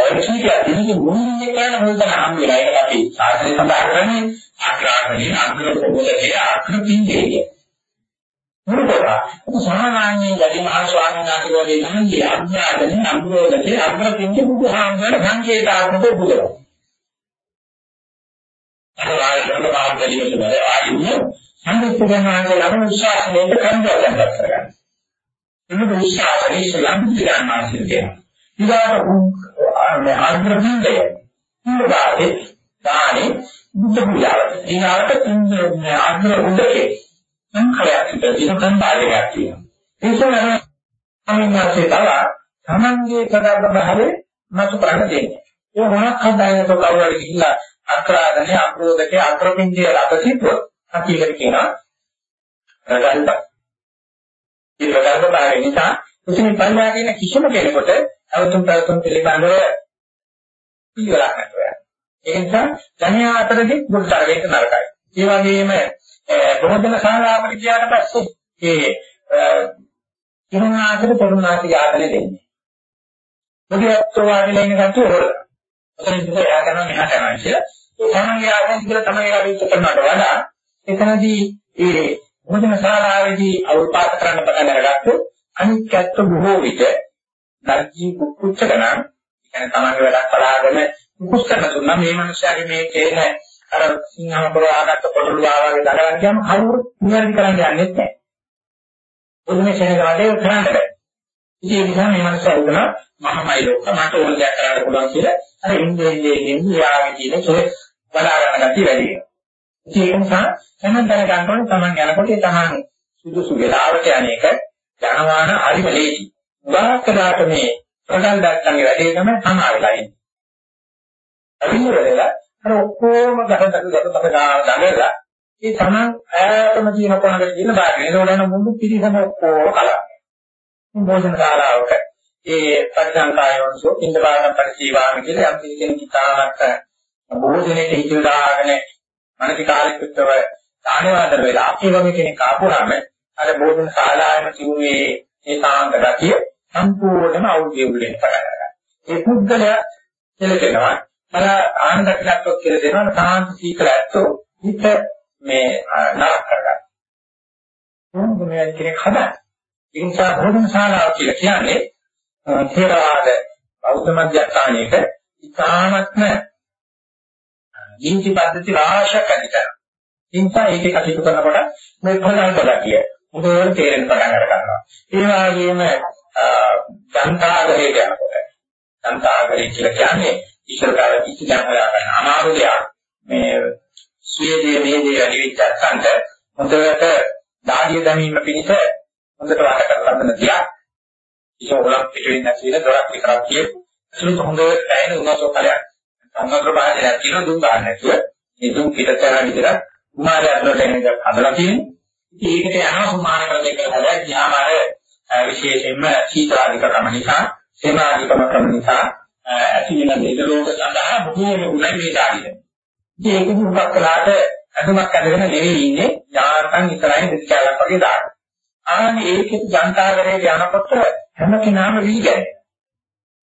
Speaker 1: අවශ්‍යයි ඉතින් මුලින්ම කියන මුල් තන හම් වෙලා ඒක අපි සාසනය සඳහන් කරන්නේ අග්‍රාහණී අග්‍ර ප්‍රබෝධකේ අග්‍ර පින්දේ. මොකද සාමාන්‍යයෙන් ගති මහා ස්වාමීන් වහන්සේ වගේ තමයි අග්‍රාහණී අග්‍රෝධකේ අග්‍ර පින්දේ බුදුහාමර සංකේතාත්මක බුදුරෝ. අරායතන මාර්ගලියට බල ආයුන සම්පූර්ණයෙන්ම ලබන උත්සාහයෙන් කන්දරයක් කරගන්න. ඒක උත්සාහයේ සම්පූර්ණ මාර්ගය. ඊගාට අග්‍ර පින්දේ ඉන්නවාදී දානේ බුද්ධ පූජාවට. ඊගාට අග්‍ර උදකේ සංකලයක් තිබෙන කන්දාලයක් තියෙනවා. ඒකම අනිවාර්යයෙන් තව තමන්ගේ කරගන්න බහරේ මතු කරන්න දෙන්නේ. ඒ මොනක් හදාගෙන කවුරුහරි ගිහිල්ලා අක්‍රාදනේ අක්‍රෝධකේ අක්‍රමින්දේ රබසිටුව අපි ඉගෙන කියනවා ප්‍රගල්ප. මේ ප්‍රගල්ප බාහිර නිසා මුස්ලිම් පරිවාරයේ කියන කිසිම කෙනෙකුට අවතුම් ප්‍රතුම් පිළිබඳව පිළිවෙලක් නැහැ. ඒ නිසා ධනියා අතරදී බුද්ධාගමේ නරකයි. ඒ වගේම බොහෝදන ශාලාවකට ගියාට පස්සේ ඒ ඉරුණාකට තරුණාට යාදනේ දෙන්නේ. මොකද වාඩිලා ඉන්න කට්ටිය හොරලා. ඔතන ඉඳලා එයා කරනවා මෙහා කරනවා කියලා. ඒ තමන්ගේ ආගම කියලා තමයි එයා විශ්ව කරනවට වඩා එතනදී ඒ භෝජන ශාලාවේදී අවපාත කරන්න පටන් අරගත්තොත් අනිත් ඇත්ත බොහෝ විට දර්ජී කුච්චකනම් කියන්නේ තමන්ගේ වැඩක් බලාගෙන මුකුත් කරන්න දුන්නා මේ මනුස්සයාගේ මේ තේන අර සිංහම බරාගත්ත පොළොළු ආවගේ දරගන්න ගියාම කවුරුත් නිවැරදි කරන්න යන්නේ නැහැ. ඔදුනේ සෙනගාලේ කරන්න බෑ. ඉතින් ඒ නිසා මේ මනුස්සයා උදන මහමයි ලෝක මට ඕන දෙයක් කරන්න පුළුවන් කියලා අර ඉන්නේ ඉන්නේ ඉන්නේ යාගේ කියන සොය බලා ගන්න ගැටි වැඩි වෙනවා. ඉතින් ඒ නිසා තමන් දැනගන්න ඕනේ තමන් යනකොට තමන් සුදුසු වෙලාවට යන්නේක යනවාන හරිම ලේසි. උදාහරණයක් මේ ප්‍රධාන දායකයන්ගේ වැඩේ තමයි සමාවෙලා ඉන්නේ. අරින්න වෙලා අර ඔක්කොම ගහකට ගහකට ගාලා ඒ තමන් ඈතම තියෙන කොනකට කියන බාගෙන ඒකෝඩන මුළු පිරිසම ඔක්කොම කලක්. භෝජන ශාලාවක ඒ පරිසංකායෝන්සෝ ඉන්දපාන පරිසීවාම කියලා යම් කෙනෙක් හිතාමත් භෝජනෙට හිතලාගෙන මානසික කාලිකත්වව ධානවාදර වෙලා අපි වගේ කෙනෙක් ආපුවාම අර භෝජන ශාලාවෙම තිබුණේ ඒ සාංග ගතිය සම්පූර්ණයෙන්ම අවුල් වෙන්න පටන් ගන්නවා. ඒ පුද්ගලයා කෙලකෙනවා අර ආනන්දකටත් කියලා දෙනවා සාන්ත සීතල ඇත්තෝ හිත මේ නරක කරගන්න. මොනගුණයක් කෙනෙක් හදන්න. ඒ නිසා භෝජන ශාලාව කියලා කියන්නේ ථේරවාද බෞද්ධ මධ්‍යස්ථානයක ඉතාමත්ම ජීවිත පද්ධති රාශියක් ඇති කරනවා. ඒ නිසා ඒකේ කටයුතු කරනකොට මේ ප්‍රධාන පදකිය උදේට තේරෙන්න පටන් අර ගන්නවා. ඒ වගේම ජනතාගරේ යනකොට ජනතාගරේ කියලා කියන්නේ ඉස්සර කාලේ කිසි දැන් හොයාගන්න අමාරු දෙයක්. මේ සුවේදී මේ දේ වැඩි වෙච්ච අත්සන්ට හොඳට දාඩිය දැමීම පිණිස හොඳට වට කරලා දෙන දෙයක්. ඒක උලක් පිටින් නැති වෙන දොරක් විතරක් කියේ. ඒක හොඳ ඇයින උනසෝ කලයක්. සංගතර භාජනයක් කියන දුම් ගන්න නැතුව මේ දුම් පිටතර විතර කුමාරයාට එනක හදලා තියෙන්නේ. ඉතින් ඒකට යනවා සුමාන කරන එක හදලා ගියාම අර විශේෂයෙන්ම සීතලාධිකකම නිසා සේනාධිකම ක්‍රම නිසා ඇති වෙන දේද රෝග සඳහා බොහෝම උණයි මේ දාඩිය. ඉතින් ඒක දුක්ක් කළාට අදුමක් අදගෙන නෙවෙයි ඉන්නේ යාර්තන් ඉතරයි දෙච්චාලක් වගේ දාන්න. ආන්නේ ඒකේ ජනතාවරේ යනකොට හැම කෙනාම වීගයි.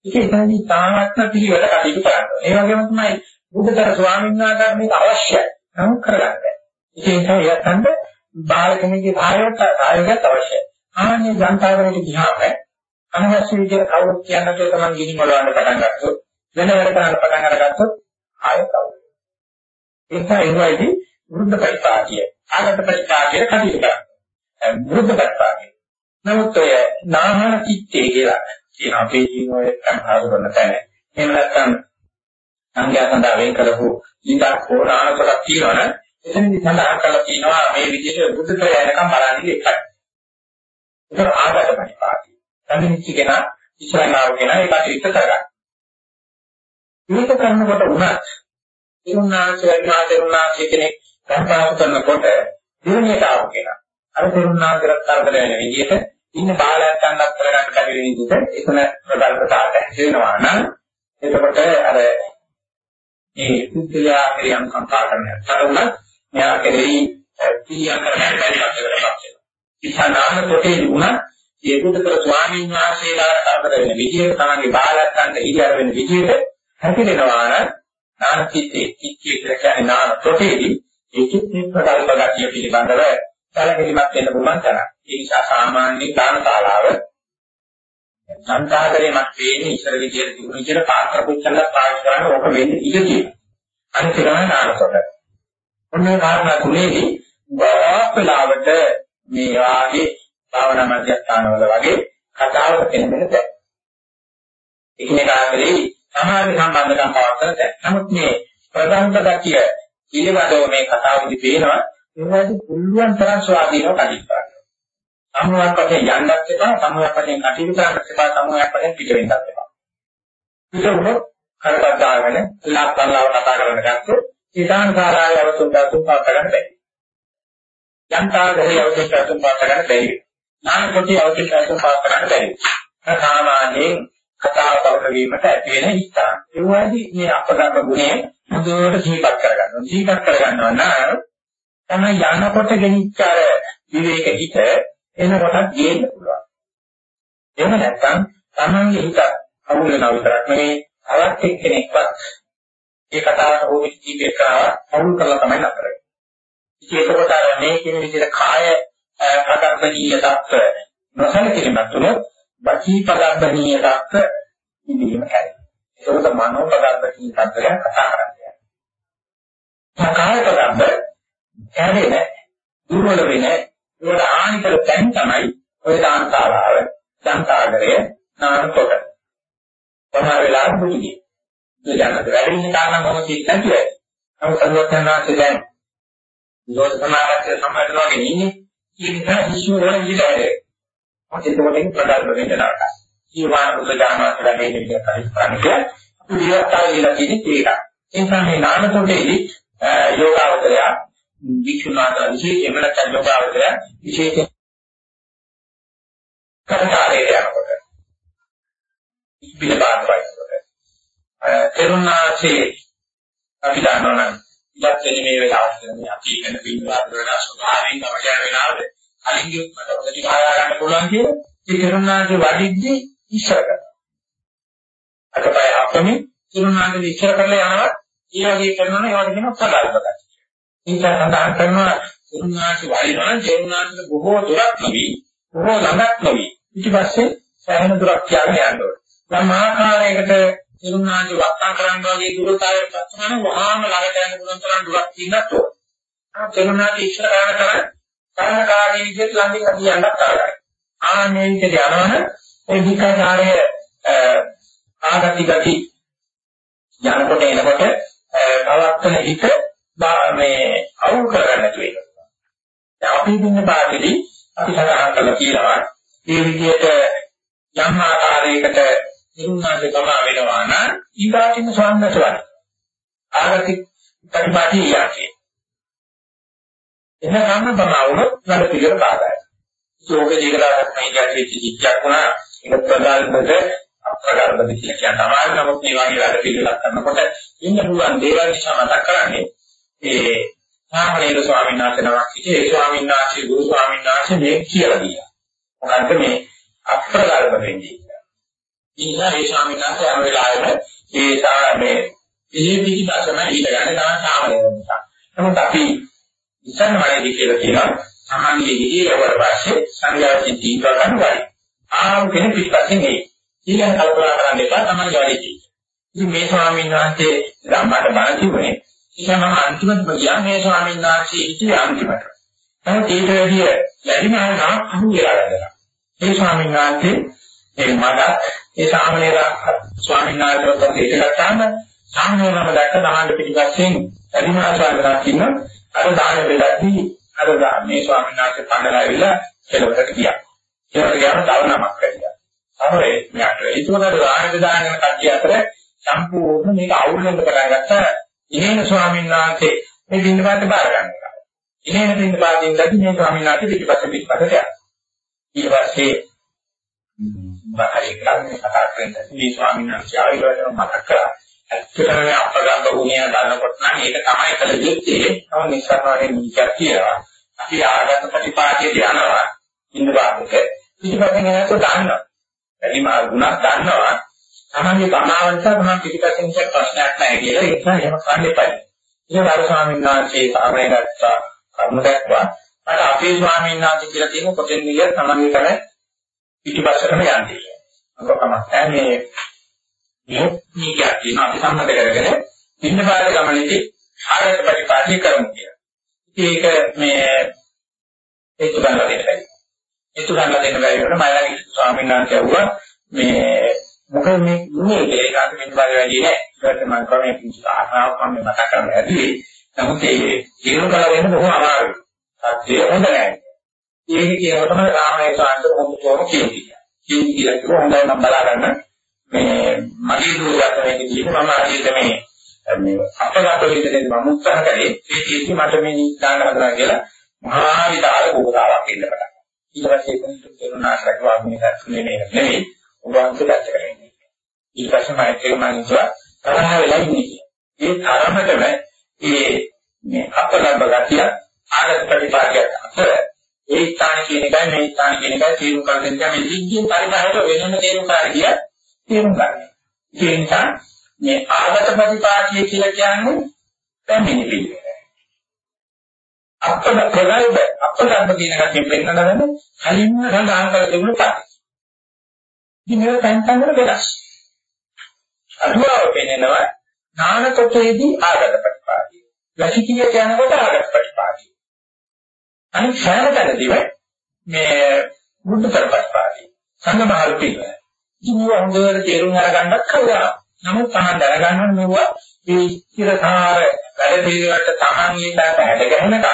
Speaker 1: ඒක ඉතින් තාමත්ම පිළිවෙල කටයුතු කරනවා. ඒ වගේම තමයි බුද්ධතර ස්වාමීන් වහන්සේ මේක අවශ්‍යයි. නමුත් කරගන්න. ඒක නිසා යත්තන්ට බාල කෙනෙක්ගේ භාවයට ආයතත් අවශ්‍යයි. ආන්නේ ජනතාවරේ ගියාම අනවශ්‍ය විදිහට කවුරුත් කියන්නට තමන් ගිනි මොලවන්න පටන් ගත්තොත් වෙන වැඩ කරන්න පටන් අරගත්තොත් ආයෙත් අවුල්. ඒක ඒකයිදී වෘද්ධ පරිපාටිය ආගත පරිපාටිය කටයුතු කරනවා වෘද්ධ පරිපාටිය නමුත් ඔය නාහන චිත්තේ කියලා කියන අපේ ජීවය සම්හාර කරන තැන එහෙම නැත්නම් සංඥා සඳහා වෙන් කරපු ඉඳක් ඕනාන කොටක් තියෙනවනේ එතනදි සඳහන් කරලා තියෙනවා මේ විදිහට බුදුතර යනකම් බලන්නේ එකයි. ඒක ආගත පරිපාටිය. සංගිච්ච කෙනා ඉස්සරහාව කෙනා ඒකට ඉස්ස කරගන්න. මේක කරනකොට උනත් ඉරුණාචේ මාතරුණාචේ කෙනෙක් කම්පාව කරනකොට දිනුනේට ආව කෙනා. අර දිනුනාගරත් කරදර වෙන විදිහට ඉන්න බාලයන් ගන්නත් කරගන්න කැපි වෙන විදිහට එතන ප්‍රකල්පතාවට හැදෙනවා නම් එතකොට අර මේ පුද්ගලයා කියන සංකල්ප කරන්නේ. තරුණ මෙයා කෙරෙහි පිළියම් කරන්න බැරි කටයුත්තක් වෙනවා. ඉතනාන කොටේ වුණා ඒ බුදුතර ස්වාමීන් වහන්සේලාට අතර වෙන විදියට තමන්ගේ බාලයන්ට ඉදිරිය වෙන විදියට හැකිලෙනවා නම් නාන චිත්තේ චිත්තේ කියන්නේ නාන කොටේදී ඒ චිත්තේ ප්‍රකල්ප ගතිය පිළිබඳව සැලකිලිමත් වෙන්න පුළුවන් තරම්. ඒ නිසා සාමාන්‍ය දාන ශාලාව සංසාරේමත් වෙන්නේ ඉස්සර විදියට තිබුණ විදියට පාත්‍ර පුච්චලා පාවිච්චි කරන්න ඕක වෙන්නේ ඉඳ තියෙනවා. අනිත් එක තමයි නාන කොට. ඔන්න කාරණා තුනේදී ගොඩක් වෙලාවට මේ වාගේ භාවනා මධ්‍යස්ථානවල වගේ කතාවක දෙන්නේ නැහැ. එකිනෙකා කෙරෙහි සමාධි සම්බන්ධකම් පවත්වන දැන්. නමුත් මේ ප්‍රධානම දකිය පිළිබඳව මේ කතාවේදී පේනවා ඒවාට පුළුවන් තරම් ස්වාධීනව කටයුතු කරන්න. සමුහයක් වශයෙන් යන්නත් එපා, සමුහයක් වශයෙන් කටයුතු කරන්නත් එපා, සමුහයක් වශයෙන් පිට වෙන්නත් එපා. පිට වුණොත් කරපත් දාගෙන ලාප්පන්ලාව කතා කරන්න ගත්තොත් ඊටාන කාලාය අවතුන් දතුන් පාත ගන්න බැහැ. යන්තාගහේ අවතුන් දතුන් පාත ගන්න බැහැ. නාන කොට අවතුන් දතුන් පාත ගන්න බැහැ. සාමාන්‍යයෙන් කතා කරන වීමට ඇති වෙන ස්ථාන. ඒ වගේ මේ අපගත ගුණය හොඳට සිහිපත් කරගන්නවා. සිහිපත් කරගන්නවා නම් තමයි යනකොට ගෙනිච්ච අර විවේක හිත එනකොටත් ගේන්න පුළුවන්. එහෙම නැත්නම් Tamange හිත අවුල් වෙනවා විතරක් නෙවෙයි තවත් එක්කෙනෙක්වත් ඒ කතාවට ඕක කීපයක් කරා අවුල් කරලා තමයි නතර ඒකකොට මේ කියන විදිහට කාය පදබ්බනීය தত্ত্ব නොසලකීමක් තුළ වචී පදබ්බනීය தত্ত্ব ඉදීම කරයි. ඒකකොට මනෝ පදබ්බනීය தত্ত্ব ගැන කතා කරන්නේ. කාය පදබ්බ කැරේ නැහැ. දුර්වල වෙන්නේ ඒකට ආනිතර දැන් තමයි ඔය දාන්තාලාව සංකාගරය නාන කොට. සමහර වෙලාවට මුතුගේ. ඒ යනකොට වැඩි හිතානම් මොකද කියන්නේ? නමුත් සර්වඥාන්සේ දැන් විරෝධ සමාජයේ සම්බන්ධව ඉන්නේ. ඒ නිසා හිෂ්ම වල ඉඳලා මොකද ඒකට ප්‍රදාන වෙන්න නරකයි. ජීවාන බුදුදානකට මේ විදිහට පරිස්සම්කය විවස්ථාවේ ඉලා තියෙන්නේ ඒක. ඒ නිසා මේ නාමතොටේදී යෝගාවචරය වික්ෂුනාත විශේෂයෙන්ම නැත්නම් යෝගාවචරය විශේෂ කරකාරයේ යනකොට පිළිබාන වයින්කොට තෙරුණාසේ අපි දන්නවනම් ඉවත් වෙන්නේ මේ වෙලාවට මේ අපි ඉගෙන පිළිවාද වල ස්වභාවයෙන් තමයි යන වෙලාවට කලින් ගියොත් මට ඔතන කායා ගන්න පුළුවන් කියලා ඒ තෙරුණාගේ වඩිද්දී ඉස්සර කරනවා. අතපය අපමි තෙරුණාගේ ඉස්සර කරලා යනවා ඒ වගේ කරනවා ඒවට කියනවා සදාල්පකයි. ඒක සඳහන් කරනවා තෙරුණාගේ වඩිනවා තෙරුණාගේ බොහෝ දුරක් නොවි බොහෝ ළඟක් නොවි ඊට පස්සේ සෑහෙන දුරක් කියන්නේ යන්න ඕනේ. නම් ආකාරයකට තිරුණාගේ වත්තම් කරන්න වගේ දුරතාවයක් පස්සම වහාම ළඟට යන්න පුළුවන් තරම් දුරක් තියෙනත් ඕන. තිරුණාගේ ඉස්සර කරන කරන සාහකාරී විදිහට ළඟින් අදියන්නත් තරයි. ආන්නේ විදිහට යනවන ඒ විකාරය ආගති ගති යනකොට එනකොට පවත්තන හිත මේ අවුල් කරගන්න තුයි. අපි දින්න පාඩේදී අපි සඳහන් කරලා කියනවා මේ විදිහට යම් ආකාරයකට නිරුණාද තමා වෙනවා නම් ඊගාටින් ස්වන්නසවන ආගති පරිපාටි යන්නේ එන ගන්න බනවුන නඩ පිළිවෙල බාධායි. යෝග ජීවිතයක් මේ ගැටේ චිත්තයක් වුණා. ඒක ප්‍රදාල්පද අප්‍රකාරද කියලා කියන තමයි නමුත් මේ වගේ වැඩ පිළිවෙලක් කරනකොට ඉන්න පුළුවන් දේවල් නිසා මතක් කරන්නේ ඒ සාමණේර ස්වාමීන් වහන්සේ නමක් හිටියේ. ඒ ස්වාමීන් වහන්සේ ගුරු ස්වාමීන් වහන්සේ මේ කියලා දීලා මොකද්ද මේ අප්‍රකාරද වෙන්නේ. නිසා ඒ ස්වාමීන් වහන්සේ යන වෙලාවෙම ඒ සාමයේ ඒ පිටිපස්සම ඊට යන තමයි සාමයේ නිසා. නමුත් අපි ඉස්සන්න වලදී කියලා කියනවා සාමාන්‍යයේ ගිහියවට පස්සේ සංඥාවෙන් තීව්‍ර කරනවා. ආම් කෙනෙක් පිටිපස්සෙන් එයි. ඊළඟ කල්පනා කරන්න එපා තමයි වැඩි. ඉතින් මේ ස්වාමීන් වහන්සේ ධම්මට බණ කිව්වේ ඉතින් මම අන්තිමට ගියා මේ ස්වාමීන් වහන්සේ හිටියේ අන්තිමට. නමුත් ඊට වැඩිය ලැබිනා නම් අහු වෙලා ගන්නවා. ඒ ස්වාමීන් වහන්සේ ඒ මට ඒ සාමණේර ස්වාමීන් වහන්සේට දෙයක් ගත්තාම සාමණේරම දැක්ක දහන්න පිටිපස්සෙන් ලැබිනා ස්වාමීන් වහන්සේ අර දාන වෙලදී අර මේ ස්වාමීන් වහන්සේ පඬලා ඇවිල්ලා කෙලවරට ගියා. ඒකට ගියාම තව නමක් ඇරියා. තමයි මෙයාට. ඒකවල දාන දාන කට්ටිය අතර සම්පූර්ණ මේක අවුලෙන් පටන් ගත්තා. ඉහේන ස්වාමීන් වහන්සේ මේ දිනපත බාර ගන්නවා. ඉහේන දිනපතින් දැකි මේ ස්වාමීන් වහන්සේ පිටිපස්ස පිටිපස්සට යනවා. ඊට පස්සේ බාහිර කරන්නේ කතා කරන්නේ මේ ස්වාමීන් වහන්සේ ආවිවරණ මතක් කරා. ඇත්තටම අපගම්බ ගුණය ගන්නකොට නම් ඒක තමයි කළ යුත්තේ. තව නිසාරණේ නිචක් කියලා. අපි ආගම ප්‍රතිපාදියේ යනවා. ඉන්න බාහිරක. පිටිපස්සෙන් එනකොට දන්නවා. වැඩිම ගුණක් දන්නවා. තමන්ගේ කමාවන්ත තමන් පිටිපස්සෙන් ඉච්ච ප්‍රශ්නයක් නැහැ කියලා ඒක එහෙම කරන්න එපා. ඒක අර ස්වාමීන් වහන්සේ සාමය ගත්තා කර්ම දැක්වා. අර අපේ ස්වාමීන් වහන්සේ කියලා තියෙන කොටෙන් නිය තමන්ගේ කර පිටිපස්සටම යන්නේ. අකමක් නැහැ මේ මේ කියකින අපි සම්මත කරගෙන ඉන්න බාල ගමනේදී ආරක පරිපාලනය කරමු කියලා. ඉතින් ඒක මේ ඒක ගන්න දෙන්න බැරි. ඒක ගන්න දෙන්න බැරි වෙනවා මම ස්වාමීන් වහන්සේ ඇහුවා මේ මොකද මේ ඉන්නේ ඒක අද මෙන්න බල වැඩි නෑ. ඒකට මම කමේ කිසි ආසාවක් මම මතක් කරන්න ඇති. නමුත් ඒ ජීවන කල වෙන බොහොම අමාරුයි. සත්‍ය හොඳ නෑ. ඒක කියනකොට තමයි රාමයේ සාන්ත කොහොමද කියන්නේ. කියන්නේ කියලා කිව්ව හොඳයි නම් බලා ගන්න. මේ මගේ දුරට මේක කියන්නේ මම අදීත මේ මේ අපගත විදිහට මම උත්සාහ කරේ ඒ කීටි මට මේ නිදාන හදලා කියලා මහා විදාල කුපතාවක් ඉන්න පටන්. ඊට පස්සේ එතනට තේරුණා රකවා මේ දැක්කේ නෙමෙයි. උන්වහන්සේ දැක්ක කරන්නේ. ඊට පස්සේ මම ඒක මම ඉස්සර තරහ වෙලා ඉන්නේ. ඒ තරමටම ඒ මේ අපලබ්බ ගතිය ආගත ප්‍රතිපාදයක් අතර ඒ ස්ථාන කියන එකයි මේ ස්ථාන කියන එකයි තේරුම් ගන්න දෙන්න මේ ලිග්ගිය පරිබාහිර වෙනම තේරුම් ගන්න තේරුම් ගන්න. ඒ නිසා මේ ආගත ප්‍රතිපාදිය කියලා කියන්නේ පැමිණි පිළිවෙල. අපල ප්‍රගල්බ අපලබ්බ කියන එකෙන් පෙන්නනවද කලින්ම සඳහන් කරලා තිබුණු පාඩය. ඉතින් මේක තැන් තැන් වල වෙනස්. අටුවාව පෙන්නනවා ඥාන කොටේදී ආගත ප්‍රතිපාදිය. වැසිකිය කියනකොට ආගත ප්‍රතිපාදිය. අනිත් සෑම තැනදීම මේ බුද්ධ ප්‍රතිපාදිය. සංගමහල් පිළිවෙල. ඉතින් මේවා හොඳට තේරුම් අරගන්නත් කවදාවත්. නමුත් තමන් දැනගන්න මේවා මේ ඉතිරකාර වැඩ පිළිවෙලට තමන් ඊට හැඩ ගැහෙනකන්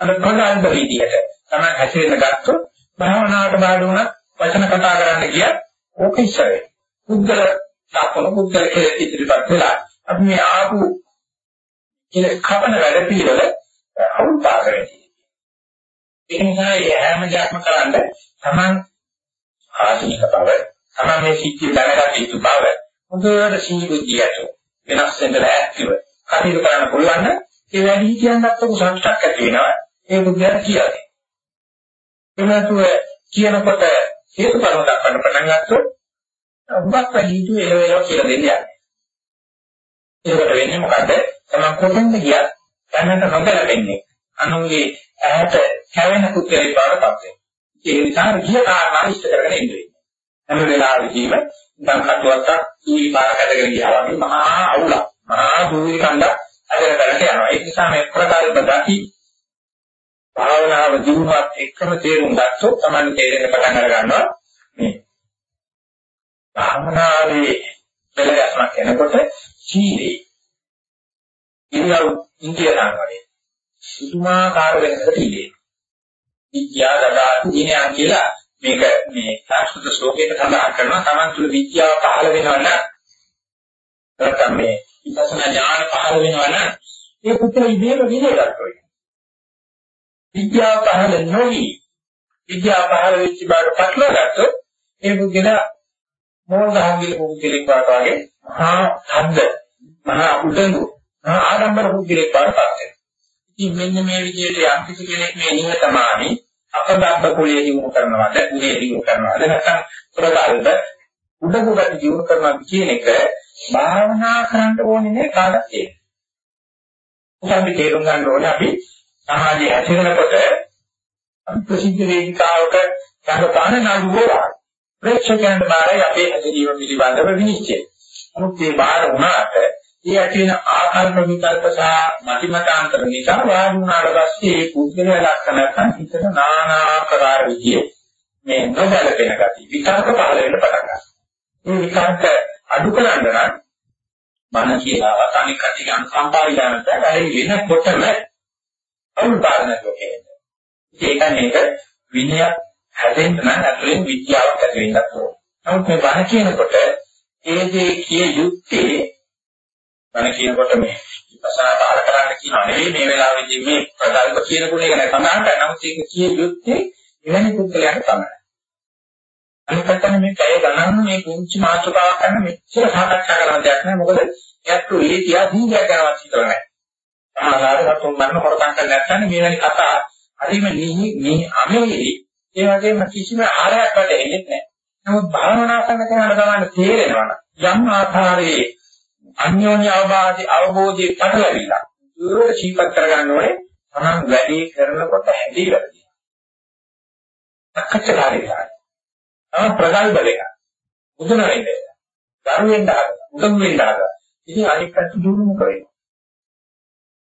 Speaker 1: අර ප්‍රධාන විදියට තමන් හැසිරෙන්න ගත්තොත් භාවනාවට බාධා වුණත් වචන කතා කරන්න ගියත් ඕක ඉස්සරේ. පුද්ගල සාපන පුද්ගල කෙලෙස් ඉදිරිපත් වෙලා අපි මේ ආපු කෙලෙස් කපන වැඩ පිළිවෙල අවුල්පා කරන්නේ. ඒ නිසා මේ හැම දෙයක්ම කරන්න තමන් ආධුනික බව, තමන් මේ සිද්ධි දැනගත යුතු බව, හොඳට සීබුද්ධියට වෙනස් වෙන්න ලෑස්තිව කටයුතු කරන්න පුළුවන් නම් ඒ වැඩි කියනකට සංස්කෘතක් ඇති වෙනවා. ඒ බුද්ධයාට කියන්නේ. එනතුව කියනකොට හේතුඵල දක්වන්න පටන් ගත්තොත් උඹක් වැඩිහිටු එලවෙලව කියලා දෙන්නේ. ඒකට වෙන්නේ මොකද? තමන් කොතෙන්ද ගියත් දැනට නොබැලෙන්නේ. අනුන්ගේ ඇහැට කැවෙන කුත්තරේ පාඩපත් වෙනවා. ඒ නිසා ගිය කාරණා ඉෂ්ට කරගෙන ඉන්නේ. හැම වෙලාවෙදීම දැන් කටුවක් ඊ පාර කඩගෙන ගියා වගේ මහා අවුලක්. මහා දුරේ කණ්ඩක් අදලා කරට යනවා. ඒ නිසා මේ ප්‍රකාරය බදාකි භාවනාව දිනුවත් එක්කම තේරුම් ගත්තොත් තමයි තේරෙන්න පටන් අර ගන්නවා. මේ භාවනාවේ පෙළගස්මක් එනකොට සීලේ ඉරියව් ඉන්දිය දානවානේ සුදුමාකාර වෙනසකට ඉන්නේ. විද්‍යා දඩාතු දිනයන් කියලා මේක මේ සාස්ත්‍ව ශ්ලෝකයක සඳහන් කරනවා Taman තුල විද්‍යාව පහළ වෙනවා නම් නැත්නම් මේ විපස්සනා ඥාන පහළ වෙනවා නම් ඒ පුතේ ඉබේම විනයගත වෙයි. විද්‍යාව පහළ නොවි විද්‍යාව පහළ වෙච්ච බාට පටලගත්තොත් ඒ පුද්ගලයා මෝහංගික පුද්ගලෙක් වාගේ මහා ඡන්ද මහා උඩඟු මහා ආඩම්බර පුද්ගලෙක් වාටපත් වෙනවා. ඉතින් මෙන්න මේ විදිහට යම් කිසි කෙනෙක් මේ නිහතමානී අපදබ්බ කුලයේ දිනු කරනවාද උදේ දිනු කරනවාද නැත්නම් ප්‍රකාරද උඩඟුකට දිනු කරනවා කියන එක භාවනා කරන්න ඕනේ නේ කාටද ඒක. අපි තේරුම් ගන්න ඕනේ අපි සමාජයේ හැසිරෙනකොට ප්‍රසිද්ධ වේදිකාවක සංගතන නඩුවෝ ප්‍රේක්ෂකයන් බාරයි අපේ හැසිරීම පිළිබඳව විනිශ්චය. නමුත් මේ බාර වුණාට ඒ ඇති වෙන ආකල්ප විකල්ප සහ මතිමතාන්තර නිසා වාඩි වුණාට පස්සේ ඒ පුද්ගලයා ලක්ෂණ හිතට নানা ආකාර විදිහේ මේ නොබලපෙන ගතිය විකල්ප පහළ වෙන්න පටන් ගන්නවා. මේ විකල්ප අඩු කරන්න නම් මන කියලාවත් අනික් කටිය අනුකම්පාවිදානට ඇයි වෙනකොටම අනුපාදනයක් වෙන්නේ. ඒක නේද විනය හැදෙන්න නම් අතුලින් විද්‍යාවක් ඇති වෙන්නත් ඕන. නමුත් මේ බණ කියනකොට ඒ දේ කිය යුත්තේ බණ කියනකොට මේ විපස්සනා පාල කරන්න කියනවා නෙවෙයි මේ වෙලාවේදී මේ ප්‍රකල්ප කියන ගුණය ගැන තමයි. නමුත් ඒක කිය යුත්තේ එවැනි පුද්ගලයන්ට තමයි. අනිත් පැත්තට මේ කය ගණන් මේ කුංචි මාතෘකාවක් ගන්න මෙච්චර සාකච්ඡා කරන දෙයක් නෑ මොකද එයාට ඒ තියා දීගයක් ගන්නවත් හිතලා නෑ. සමහරවිට තුන් මරණ හොරකම් කරන්න නැත්නම් මේ වැනි කතා හරිම නිහි නිහි අමෙලි ඒ වගේම කිසිම ආරයක් වැඩෙන්නේ නැහැ. නමුත් භාවනා කරන කෙනාට තමයි තේරෙනවා යම් ආකාරයේ අන්‍යෝන්‍ය අවබෝධي අවබෝධي පටලවිලා දුරට සීපත් කරගන්න ඕනේ තමන් වැඩි කරනකොට හැදීලා තියෙනවා. අක්කච්චකාරීලා. තම ප්‍රගල්බ දෙක. උදන වෙන්නේ. දරුවෙන් දාග. උදම් වෙන්න දාග. ඉතින් අනික් පැත්ත දුරුම කරේ.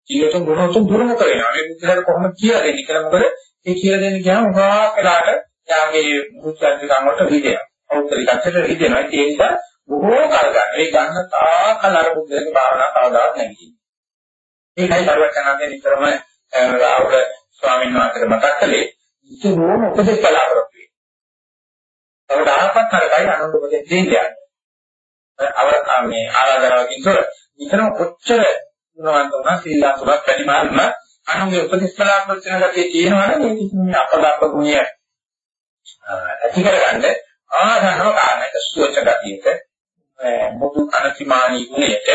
Speaker 1: ජීවිතේ ගුණෝතුන් දුරුම කරේනවා. මේ බුද්ධහර කොහොමද කියලා දෙන්නේ කියලා මොකද ඒ කියලා දෙන්න ගියාම උගා කලාට යාගේ බුද්ධාන්තිකම් වලට හිතෙනවා. අවුත්තරිකච්චට හිතෙනවා. ඒ නිසා බොහෝ කල් ගන්න. ඒ ගන්න තාකල් අර බුද්ධගේ භාවනා කවදාවත් නැගී. ඒකයි සර්වඥාන්සේ නිතරම රාහුල ස්වාමීන් වහන්සේට මතක් කළේ ඉතින් උපදෙස් බලාපොරොත්තු වෙනවා. තවදාහක්වත් කරකයි අනුන්ට උපදෙස් දෙන්නේ. අවර මේ ආරාධනාවකින් තොර විතරම කොච්චර ගුණවන්ත වුණා සීලා තුනක් පැතිමාරුම අනුගේ උපදෙස් බලාපොරොත්තු වෙන ගැතිය තියෙනවනේ මේ අපදාප ගුණය ඇති කරගන්න ආධනව කාරණක සුවච ගතියට මොදු අනතිමානී ගුණයට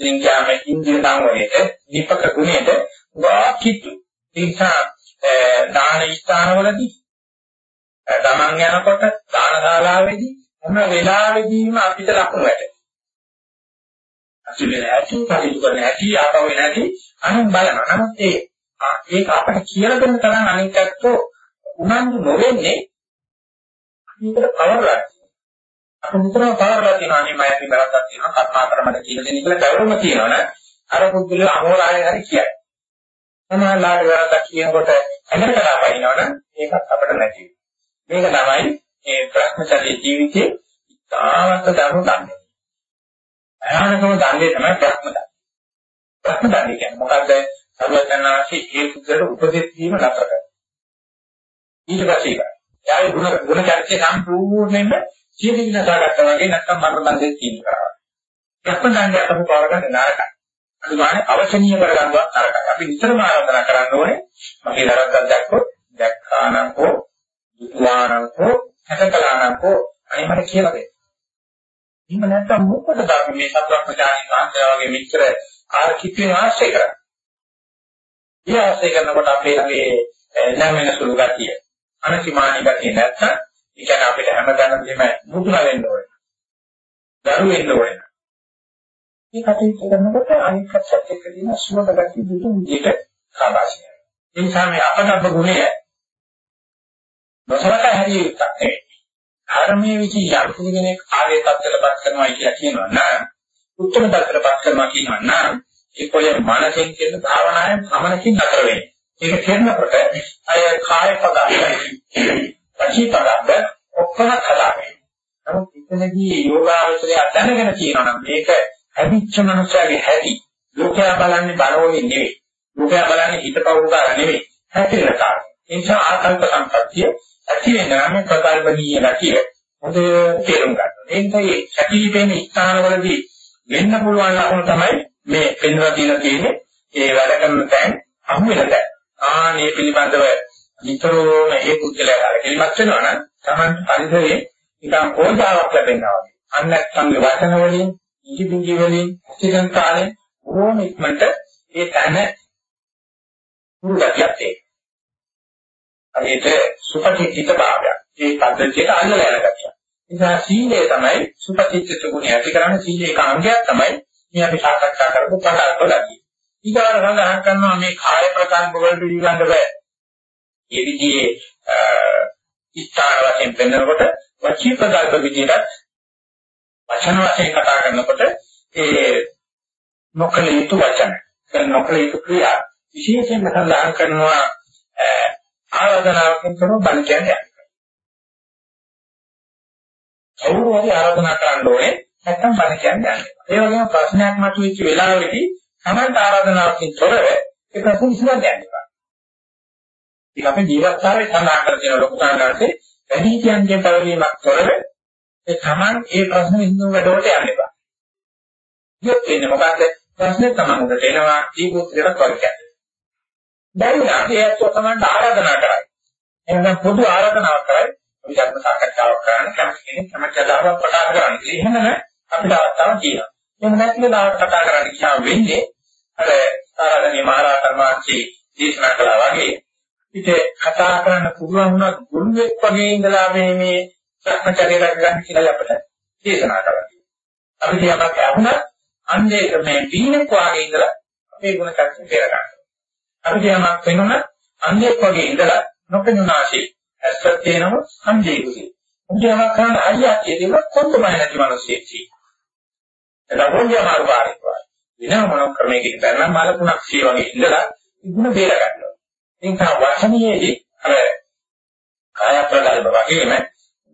Speaker 1: ඉන්දියාම ඉන්දිය සංවරයට දීපක ගුණයට වාකිතු නිසා දාන ස්ථානවලදී තමන් යනකොට දාන ශාලාවේදී හැම වෙලාවෙදීම අපිට ලකුණු වැටෙනවා අසුලේ ඇති කටයුතු කරන ඇති ආපහු එන ඇති අනුන් බලනවා. නමුත් ඒ ඒක අපිට කියලා දෙන්න තරම් අනිත් ඇත්තෝ උනන්දු නොවෙන්නේ අපිට කවරලා. අපි නිතරම කවරලා තියෙනවා අනේ මම ඇති බරක් තියෙනවා කර්මා කරමඩ කියලා දෙන්න කියලා කවරම තියෙනවනේ අර පුදුල අමෝරාය හරි කියයි. සමහරලාට වැරද්දක් කියනකොට ඇඟට කතාපයින්නවනම් ඒකත් අපිට නැති මේක තමයි මේ භ්‍රමචර්ය ජීවිතයේ ඉතාමත් දරුණු දන්නේ. භයානකම දන්නේ තමයි ප්‍රඥ දන්නේ. ප්‍රඥ දන්නේ කියන්නේ මොකද්ද? සර්වඥාන්සේ ඒ සුද්ධට උපදෙස් දීම නතර කරනවා. ඊට පස්සේ ඒක. යාවේ ගුණ ගුණ චර්චේ සම්පූර්ණයෙන්ම සියලු විනාශා ගත්තා වගේ නැත්තම් මරණ බන්දේ තියෙනවා. ප්‍රඥ දන්නේ අපව පාර ගන්න නරකයි. අනිවාර්ය අවශ්‍යනීය කරගන්නවා නරකයි. අපි නිතරම ආරාධනා කරන්න ඕනේ මගේ නරකක් දැක්කොත් දැක්කානම් හෝ දුක්වානම් හෝ හැකකලානම් හෝ අනිමට කියලා දෙන්න. එහෙම නැත්නම් මොකටද අපි මේ සතරක්මචාරී කාන්තය වගේ මෙච්චර ආර්කිත්වෙන් ආශ්‍රය කරන්නේ? ඒ ආශ්‍රය කරනකොට අපේ ළඟේ නැමෙන සුළු ගතිය, අනසිමානී ගතිය නැත්නම් ඒ කියන්නේ අපිට හැමදාම දෙම මුතුලා වෙන්න ඕනේ. දරු වෙන්න ඕනේ. මේ කටයුතු කරනකොට අනිත් පැත්තත් එක්ක දින සුවඳ ගතිය දුතු විදිහට සාභාෂණය. ඒ නිසා මේ අපදබ්බ ගුණය නොසලකා හැරිය යුක්තක් නෙවෙයි. ධර්මයේ විචි යම් කෙනෙක් ආර්ය තත්ත්වයටපත් කරනවා කියලා කියනවා නම් උත්තර තත්ත්වයටපත් කරනවා කියනවා නම් ඒ කොය මනසෙන් කියන භාවනාවෙන් සමනකින් අතර වෙන්නේ. ඒක කියනකොට අය කාය පදයි පචී පදබ්බ ඔක්කොම හදාගන්න. නමුත් එතනදී යෝගාවචරය දැනගෙන කියනවා නම් මේක හැදිච්ච මනුස්සයගේ හැටි. ලෝකයා බලන්නේ බලෝනේ නෙවෙයි. ලෝකයා බලන්නේ හිතපවුදාර නෙවෙයි. හැටිරට. ඒ නිසා ආකල්ප සම්පත්තිය ඇති වෙනාම ප්‍රකල්පනීය ගැතිය හොඳ තේරුම් ගන්න. එතකොට මේ සැකීපේන ස්ථානවලදී වෙන්න පුළුවන් ලකුණු තමයි මේ පෙන්වලා තියෙන තියෙන්නේ ඒ වැඩ කරන තැන් අහු වෙන තැන්. ආනේ පිළිබඳව නිතරම ඒ පුද්ගලයා කාලෙලිමත් වෙනවා නම් Taman පරිසරයේ නිකම් පෝෂාවක් ලැබෙනවා වගේ. අන්න සංගේ වචන වලින්, ඉදිබිඟි වලින්, සිතන් කාලේ ඕම ඉක්මනට ඒ තැන පුරුදක් යත්තේ. හරියට සුපටිච්චිත භාවයක්. ඒ පද්ධතියට අල්ලලා යන ගතිය. නිසා සීලය තමයි සුපටිච්චිත ගුණය ඇති කරන්නේ සීලේ කාංගයක් තමයි මේ අපි සාකච්ඡා කරපු ප්‍රකල්ප ගතිය. ඊගාර සඳහන් කරනවා මේ කාය ප්‍රකල්ප වලට පිළිගන්න බෑ. ඒ විදිහේ ස්ථාන වශයෙන් පෙන්වනකොට වචී ප්‍රකල්ප විදිහට වචන වශයෙන් කතා කරනකොට ඒ නොකල යුතු වචන නොකල යුතු ක්‍රියා විශේෂයෙන්ම සඳහන් කරනවා ආරාධනාවකින් කරන බණ කියන්නේ කවුරු හරි ආරාධනා කරන්න ඕනේ නැත්නම් බණ කියන්නේ ඒ වගේම ප්‍රශ්නයක් මතුවෙච්ච වෙලාවෙදී තමයි ආරාධනාවකින් තොරව ඒ ප්‍රශ්න විසඳන්න යන්නේ. ඒක අපේ ජීවිතාවේ සඳහන් කර තියෙන ලොකු සංඝාතේ වැඩි කියන්ගේ පැවරීමක් තොරව ඒ තමන් ඒ ප්‍රශ්න විසඳුම වැඩවලට යන්න එපා. ඉතින් එන්නේ මොකද්ද? ප්‍රශ්නේ තමන්ට එනවා ජීවිතේට කරකැද. බැරිලා ඒත් තමන්ට ආරාධනා කරයි. එහෙනම් පොදු ආරාධනාවක් කරයි. අපි ධර්ම සාකච්ඡාවක් කරන්න කැමති කෙනෙක් කැමති අදහසක් ප්‍රකාශ කරන්න. එහෙනම් අපිට අවස්ථාවක් තියෙනවා. එහෙම නැත්නම් දාවට කතා කරන්න කියනවා වෙන්නේ අර සාරාධනීය මහරහතන් වහන්සේ දේශනා කළා වගේ ඉතින් කතා කරන්න පුළුවන් වුණා ගුරුෙක් වගේ ඉඳලා මේ මේ සත්‍යචර්ය ගන්න කියලා අපිට දේශනා කළා. අපි කියපක් අහුණා අන්නේ මේ දීනෙක් වගේ ඉඳලා අපේ ගුණ කර්ම පෙර ගන්න. අපි කියමක් වෙනුන අන්ධෙක් වගේ ඉඳලා නොපෙනුනාසේ ඇස්සත් තේනම අන්ධයෙකුයි. උන්ටම කරන අයියා කියදෙම කොන්දමයි නැති මිනිස්සෙක් තියෙනවා. එතකොට කොන්දිය මාරු පාරේ වෙන මොන ක්‍රමයකින් බැලනම් මාලකුණක් සිය වගේ ඉඳලා ඉක්ම බේර ගන්නවා. ඒක වචනයේදී අර කාය ප්‍රකල්ප වගේම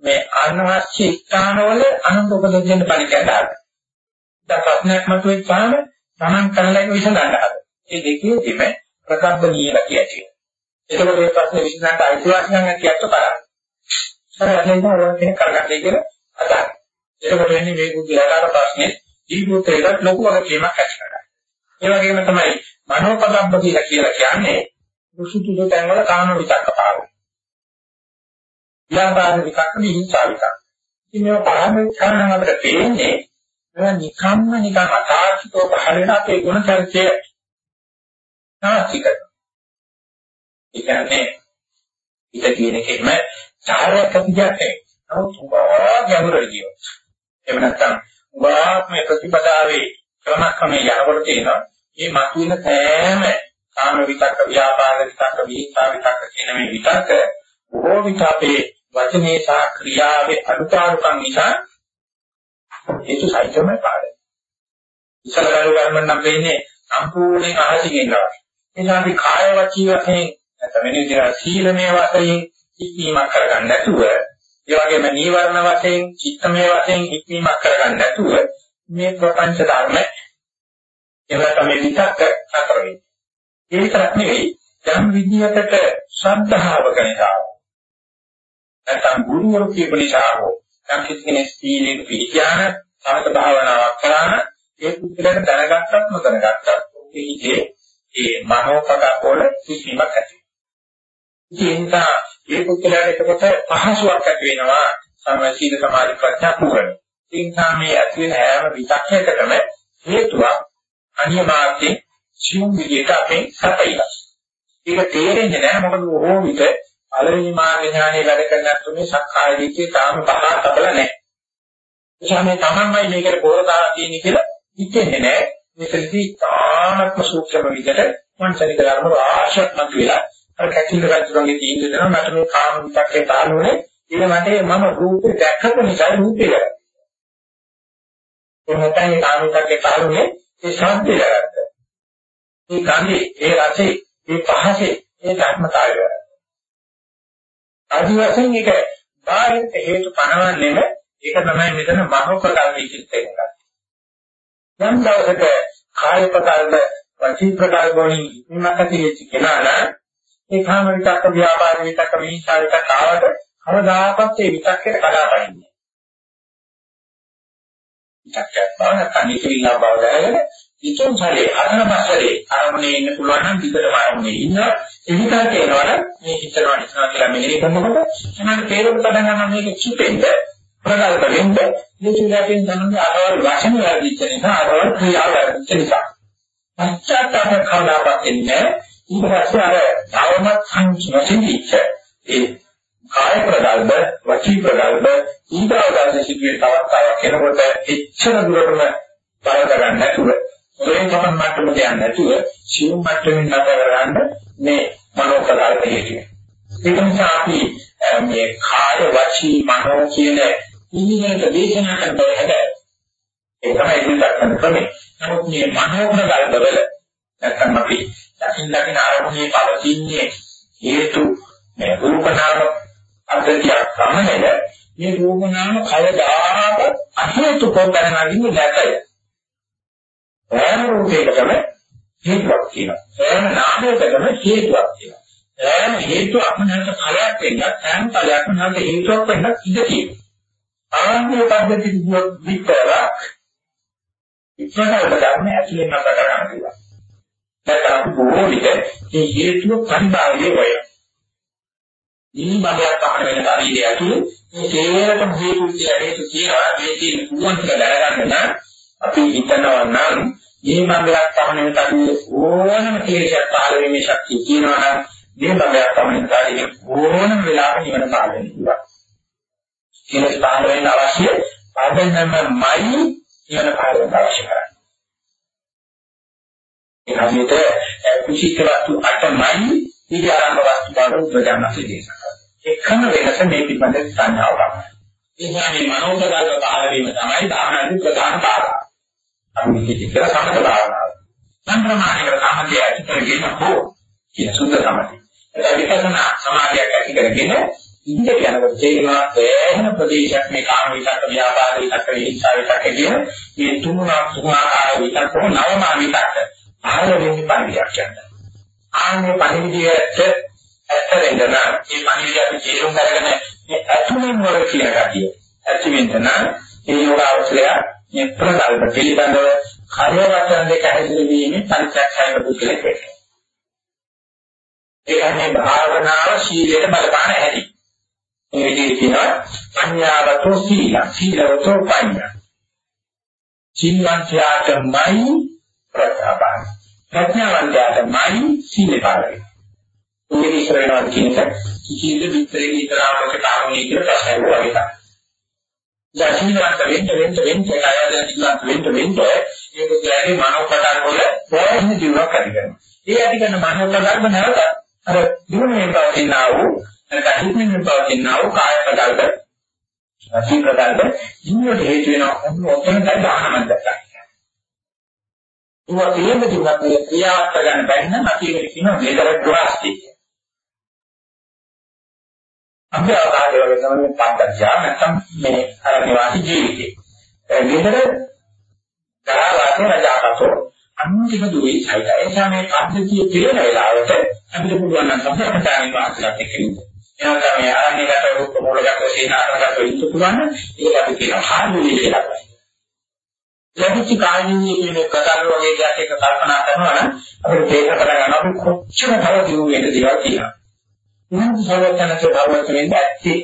Speaker 1: මේ අනවශ්‍ය ස්ථානවල අනුන්ට උපදෙස් දෙන්න පරිච්ඡේද ගන්නවා. දැන් ප්‍රශ්නයක් මතුවෙච්චාම තමන් කරලා ඒක විසඳන්න හදනවා. මේ දෙකේදීම ප්‍රකම්පනීය ගතිය ඇති වෙනවා. එතකොට මේ ප්‍රශ්නේ විසඳන්න අයිතිවාසිකම් ඇතිවට කරන්නේ. සරලව ඔය කෙනෙක් කරගන්නයි කියලා අදහස්. එතකොට වෙන්නේ මේ බුද්ධයාට ප්‍රශ්නේ ජීවිතේට ලොකු වගකීමක් ඇති කරගන්න. ඒ වගේම තමයි මනෝපදම්බ කියලා කියලා කියන්නේ දුසුතුසු තැන්වල කාම විතක්ක පාරයි. ඊළඟට විතක්ක විහිංසා විතක්ක. ඉතින් මේ පහම කරන අපිට තේන්නේ මේවා නිකම්ම නිකන් අතාර්කිකව පහළ වෙන අපේ ගුණ චර්චය නාස්තික. ඒ කියන්නේ ඉත කියන එකෙම චාරයක් අපිට නමුත් උගා ගැඹුරට ගියොත් එහෙම නැත්නම් උගාත්ම ප්‍රතිපදාවේ ක්‍රමක්‍රමයේ යනකොට තියෙනවා මේ මතුවෙන සෑම කාම විතක්ක ව්‍යාපාද විතක්ක විහිංසා විතක්ක කියන මේ විතක්ක බොහෝ විට අපේ වචනේ සහ ක්‍රියාවේ අනුපාරුකම් නිසා ඒක සයිතම පාඩේ. ඉස්සරහට ගන්න නම් වෙන්නේ සම්පූර්ණයෙන් අහසින් ඉන්නවා. එනිසා අපි කාය වචී වශයෙන් නැත්නම් වෙන විදිහට සීලමය වශයෙන් ඉක්මීමක් කරගන්න නැතුව ඒ වගේම නීවරණ වශයෙන් චිත්තමය වශයෙන් ඉක්මීමක් කරගන්න නැතුව මේ ප්‍රපංච ධර්ම එහෙම තමයි විතක්ක අතර වෙන්නේ. ඒ විතරක් නෙවෙයි යම් විදියකට ශ්‍රද්ධාවක නිසා නැත්නම් ගුරුවරු කියපු නිසා හෝ යම් කෙනෙක් සීලෙක පිළිඥාන සමත භාවනාවක් කරාන ඒ පුද්ගලයාට දැනගත්තත් නොදැනගත්තත් ඒකේ ඒ මනෝපක වල කිසිමක් ඇති. ඒ නිසා ඒ පුද්ගලයාට එතකොට පහසුවක් ඇති වෙනවා සමසීල සමාධි ප්‍රඥා පුරණ. ඒ නිසා මේ ඇති වෙන හැම විචක්ෂයකටම හේතුවක් අනියමාර්ථයෙන් සියුම් විදිහට අපේ සැපයිලා. ඒක තේරෙන්නේ නැහැ මොකද ඕෝ විට පළවෙනි මාර්ග ඥානය වැඩ කරන්නත් මේ සක්කාය දිට්ඨිය තාම පහක් තබලා නැහැ. එනිසා මේ තමන්මයි මේකට පොරදා තියෙන්නේ කියලා හිතෙන්නේ නැහැ. මේකදී තාමත්ම සූක්ෂම විදිහට මනසරික ධර්ම ආශක්මත් වෙලා අර කැටිල රජුගේ තීන්දුව දෙනවා මට මේ කාම විතක්කේ තාලුනේ ඊට මට මම රූපේ දැක්කම නිසා රූපේ කරා. එහෙනම් ඒ කාම විතක්කේ තාලුනේ ඒ ශාන්තිය කරගත්තා. මේ කන්නේ ඒ රසේ ඒ පහසේ ඒ ධර්මතාවය කරා. ආදිවාසීන් එක බාහිර හේතු පනවන්නේම ඒක තමයි මෙතන මනෝපකාරී චිත්තයෙන් ගන්න. යම් දවසක කාය ප්‍රකාරද වචී ප්‍රකාර වලින් විමකති වෙච්ච කෙනා ඒ කාම විතක්ක ව්‍යාපාර විතක්ක විහිංසා විතක්ක ආවට කවදාකවත් ඒ විතක්කේට කඩාපනින්නේ. විතක්කයක් බව නැත්නම් නිකවිලා බව දැනගෙන ඉතුම් සැලේ අරමසලේ අරමුණේ ඉන්න පුළුවන් නම් විතරම අරමුණේ ඉන්න එහිතා කියනවනම් මේ හිතනවා නිසා කියලා මෙහෙය කරනකොට තමයි තේරුම් ගන්න ගන්න මේක කිපෙන්න ප්‍රකල්ප වෙන්න මේ චුලාපෙන් තමයි අරවල් වචන වැඩිච්ච නිසා අරවල් ක්‍රියාව වැඩිච්ච නිසා. පශ්චාත්තාප කවදාවත් එන්නේ ඊට පස්සේ අර ධර්මත් සංසිඳිච්ච ඒ කාය ප්‍රකල්ප වචී ප්‍රකල්ප ඊගාවදාසේ සිදුවේ තවත් තවත් කෙනකොට එච්චර දුරටම බලද ගන්න නැතුව මොකෙන් තමයි මට්ටමට යන්නේ නැතුව සියුම් මට්ටමින් නතර කරගන්න මේ මනෝකලාප හේතුව. ඒක නිසා අපි මේ කාය වචී මනෝ කියන ඉන්දියන්ට දේශනා කරන බව හැබැයි ඒ තමයි ඉතින් කරන ක්‍රමය. නමුත් මේ මනෝපරගල්වල නැත්නම් අපි දකින් දකින් ආරමුණේ පවතින්නේ හේතු මේ රූපනාම අධ්‍යතියක් සමනය මේ රූපනාම කවදාහක් අහේතු කොටනගින් නැතය. ඕන රූපයකටම හේතුවක් තියෙනවා. ඕන නාමයකටම හේතුවක් තියෙනවා. ඕන හේතුවක් නැත්නම් ඵලයක් වෙන්නත් හැම ඵලයක්ම නැත්නම් හේතුවක් වෙන්නත් ඉඩ තියෙනවා. ආන්‍ය පද්ධති විතරක් ඉස්සරහට ගන්න ඇතුලෙන් නැත කරන්න පුළුවන්. නැත්නම් බොහෝ විට මේ හේතුව පරිභාගයේ වෙයි. මේ බබයක් පහළ වෙන ශරීරය ඇතුලේ මේ හේතුම හේතු කියලා හේතු කියලා මේ තියෙන පුළුවන් කියලා දැනගන්න නම් අපි හිතනවා නම් මේ බබයක් පහළ වෙන ශරීරයේ ඕනම තේජයක් පහළ වීමේ ශක්තිය තියෙනවා නම් මේ බබයක් පහළ වෙන ශරීරයේ ඕනම වෙලාවක නිවන පහළ වෙන්න පුළුවන්. කෙනෙක් පහළ වෙන්න අවශ්‍ය පදනමයි නිවන පහළ වෙන්න අවශ්‍ය කරන්නේ. ඒ හැමෙත කුසීත වස්තු අටමයි ඊට ආරම්භ වස්තු බව උපජානසී දේශනා. එකම වෙනස මේ පිළිබඳ සංඥාව තමයි. ඒ කියන්නේ මනෝදගත පහළ වීම තමයි ධානයේ ප්‍රධාන කාරණා. අපි කිසික සමත භාවනාව. සංක්‍රමණයක සමතය ඇති කරගෙන හෝ කියන සුද්ධ සමතය. ඒක විපස්සනා සමාධියක් ඇති කරගෙන ඉන්දිය යනකොට තේරෙනවා සෑහෙන ප්‍රදේශයක් මේ කාම විතක්ක ව්‍යාපාද විතක්ක විහිංසා විතක්ක කියන මේ තුන්නා තුන්ආකාර විතක්ක නවමා විතක්ක ආහාර වෙන්නේ පරිවියක් යනවා. ආන්නේ පරිවියට ඇතරෙන්න නම් මේ පරිවිය අපි තේරුම් අරගෙන මේ අතුමින් වල කියන කතිය. ඇතිවෙන්න නම් ඒ යෝගාවචරය මේ ප්‍රකල්ප පිළිබඳව කර්ය වචන දෙක හැදිරි වීමේ පරිත්‍යාගයක පුදුලෙක් වෙනවා. ඒ කියන්නේ භාවනාව සීලයට බලපාන හැටි. මේ විදිහට කියනවා පඤ්ඤාවතෝ සීල සීලවතෝ පඤ්ඤා. සිල්වන්තයාටමයි ප්‍රඥාපාන. ප්‍රඥාවන්තයාටමයි සීල පාරයි. උන්ගේ ඉස්සර වෙනවා කියන එක කිසිද විතරේ විතරාමක කාරණේ කියලා ප්‍රශ්නයක් වගේ තමයි. දැසිනවත් වෙන්න වෙන්න වෙන්න ආයතන දිගට වෙන්න වෙන්න ඒක කියන්නේ මනෝ පටන් වල ප්‍රයත්න දිනුවක් ඇති කරනවා. ඒ ඇති කරන මනෝ පටන්ම නැවත අර දිනුනේ පවතිනා වූ නැත්නම් හිතෙන්නේ පවතිනා වූ කාය පටන්ක රසී ප්‍රදානක ඉන්නට හේතු වෙනවා. ඔතන දැන් ආනන්ද දැක්කා. ඒවා තේම දුන්නත් මේ ක්‍රියාවත් ගන්න බැරි නම් අපි ඒකට කියනවා වේදරක් දුරස්ති. අපි ආකාරය වගේ තමයි පන්දජා නැත්නම් මේ අර නිවාසී ජීවිතේ. ඒ විතර දරාවාසේ රජාකසෝ අන්තිම දුවේ සයිඩ. ඒ කියන්නේ පද්ධතිය පිළින වෙලාවට අපිට පුළුවන් නම් තමයි අපදාන වාසලත් එක්ක ඉන්න. එනවා තමයි ආරණ්‍යගත රූප මූලගත සීනාරගත ඉන්න පුළුවන්. ඒක අපි කියනවා හාමුදුරුවෝ කියලා. ලැබිච්ච කායිනී කියන කතාව වගේ දෙයක් එක කල්පනා කරනවා නම් අපිට තේරුම් ගන්න අපි කොච්චර තව දියුණු වෙන්න දේවල් තියෙනවා. මොනවද සර්වඥාන්සේ භාවනාවෙන් ඇත්තේ?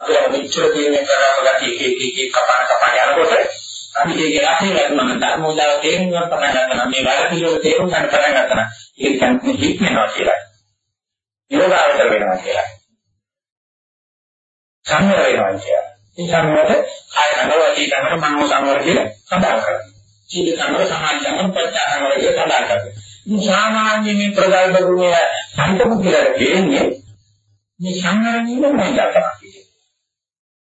Speaker 1: අපේ මෙච්චර දිනේ කරාම ගැටි එක එක එක කපන කපන යනකොට අපි ඒකේ රහේ වැටුණා ධර්මෝදාව තේරුම් ගන්න පටන් ගන්නවා මේ වැඩ පිළිවෙල තේරුම් ගන්න පටන් ගන්නවා ඒක කියන්නේ හිත් වෙනවා කියලා. යෝගාවතර වෙනවා කියලා. සංවර වෙනවා කියලා. මේ සංවර කාය සංවරදී කරන මනෝ සංවර කියලා සඳහන් කරනවා. සීල සංවර සමාධි සංවර ප්‍රත්‍යාහ සංවර කියලා සඳහන් කරනවා. මේ සාමාන්‍ය මේ ප්‍රගල්භ ගුණය සම්පූර්ණ කියලා කියන්නේ මේ සංවරණීය මොනවාද කියන්නේ.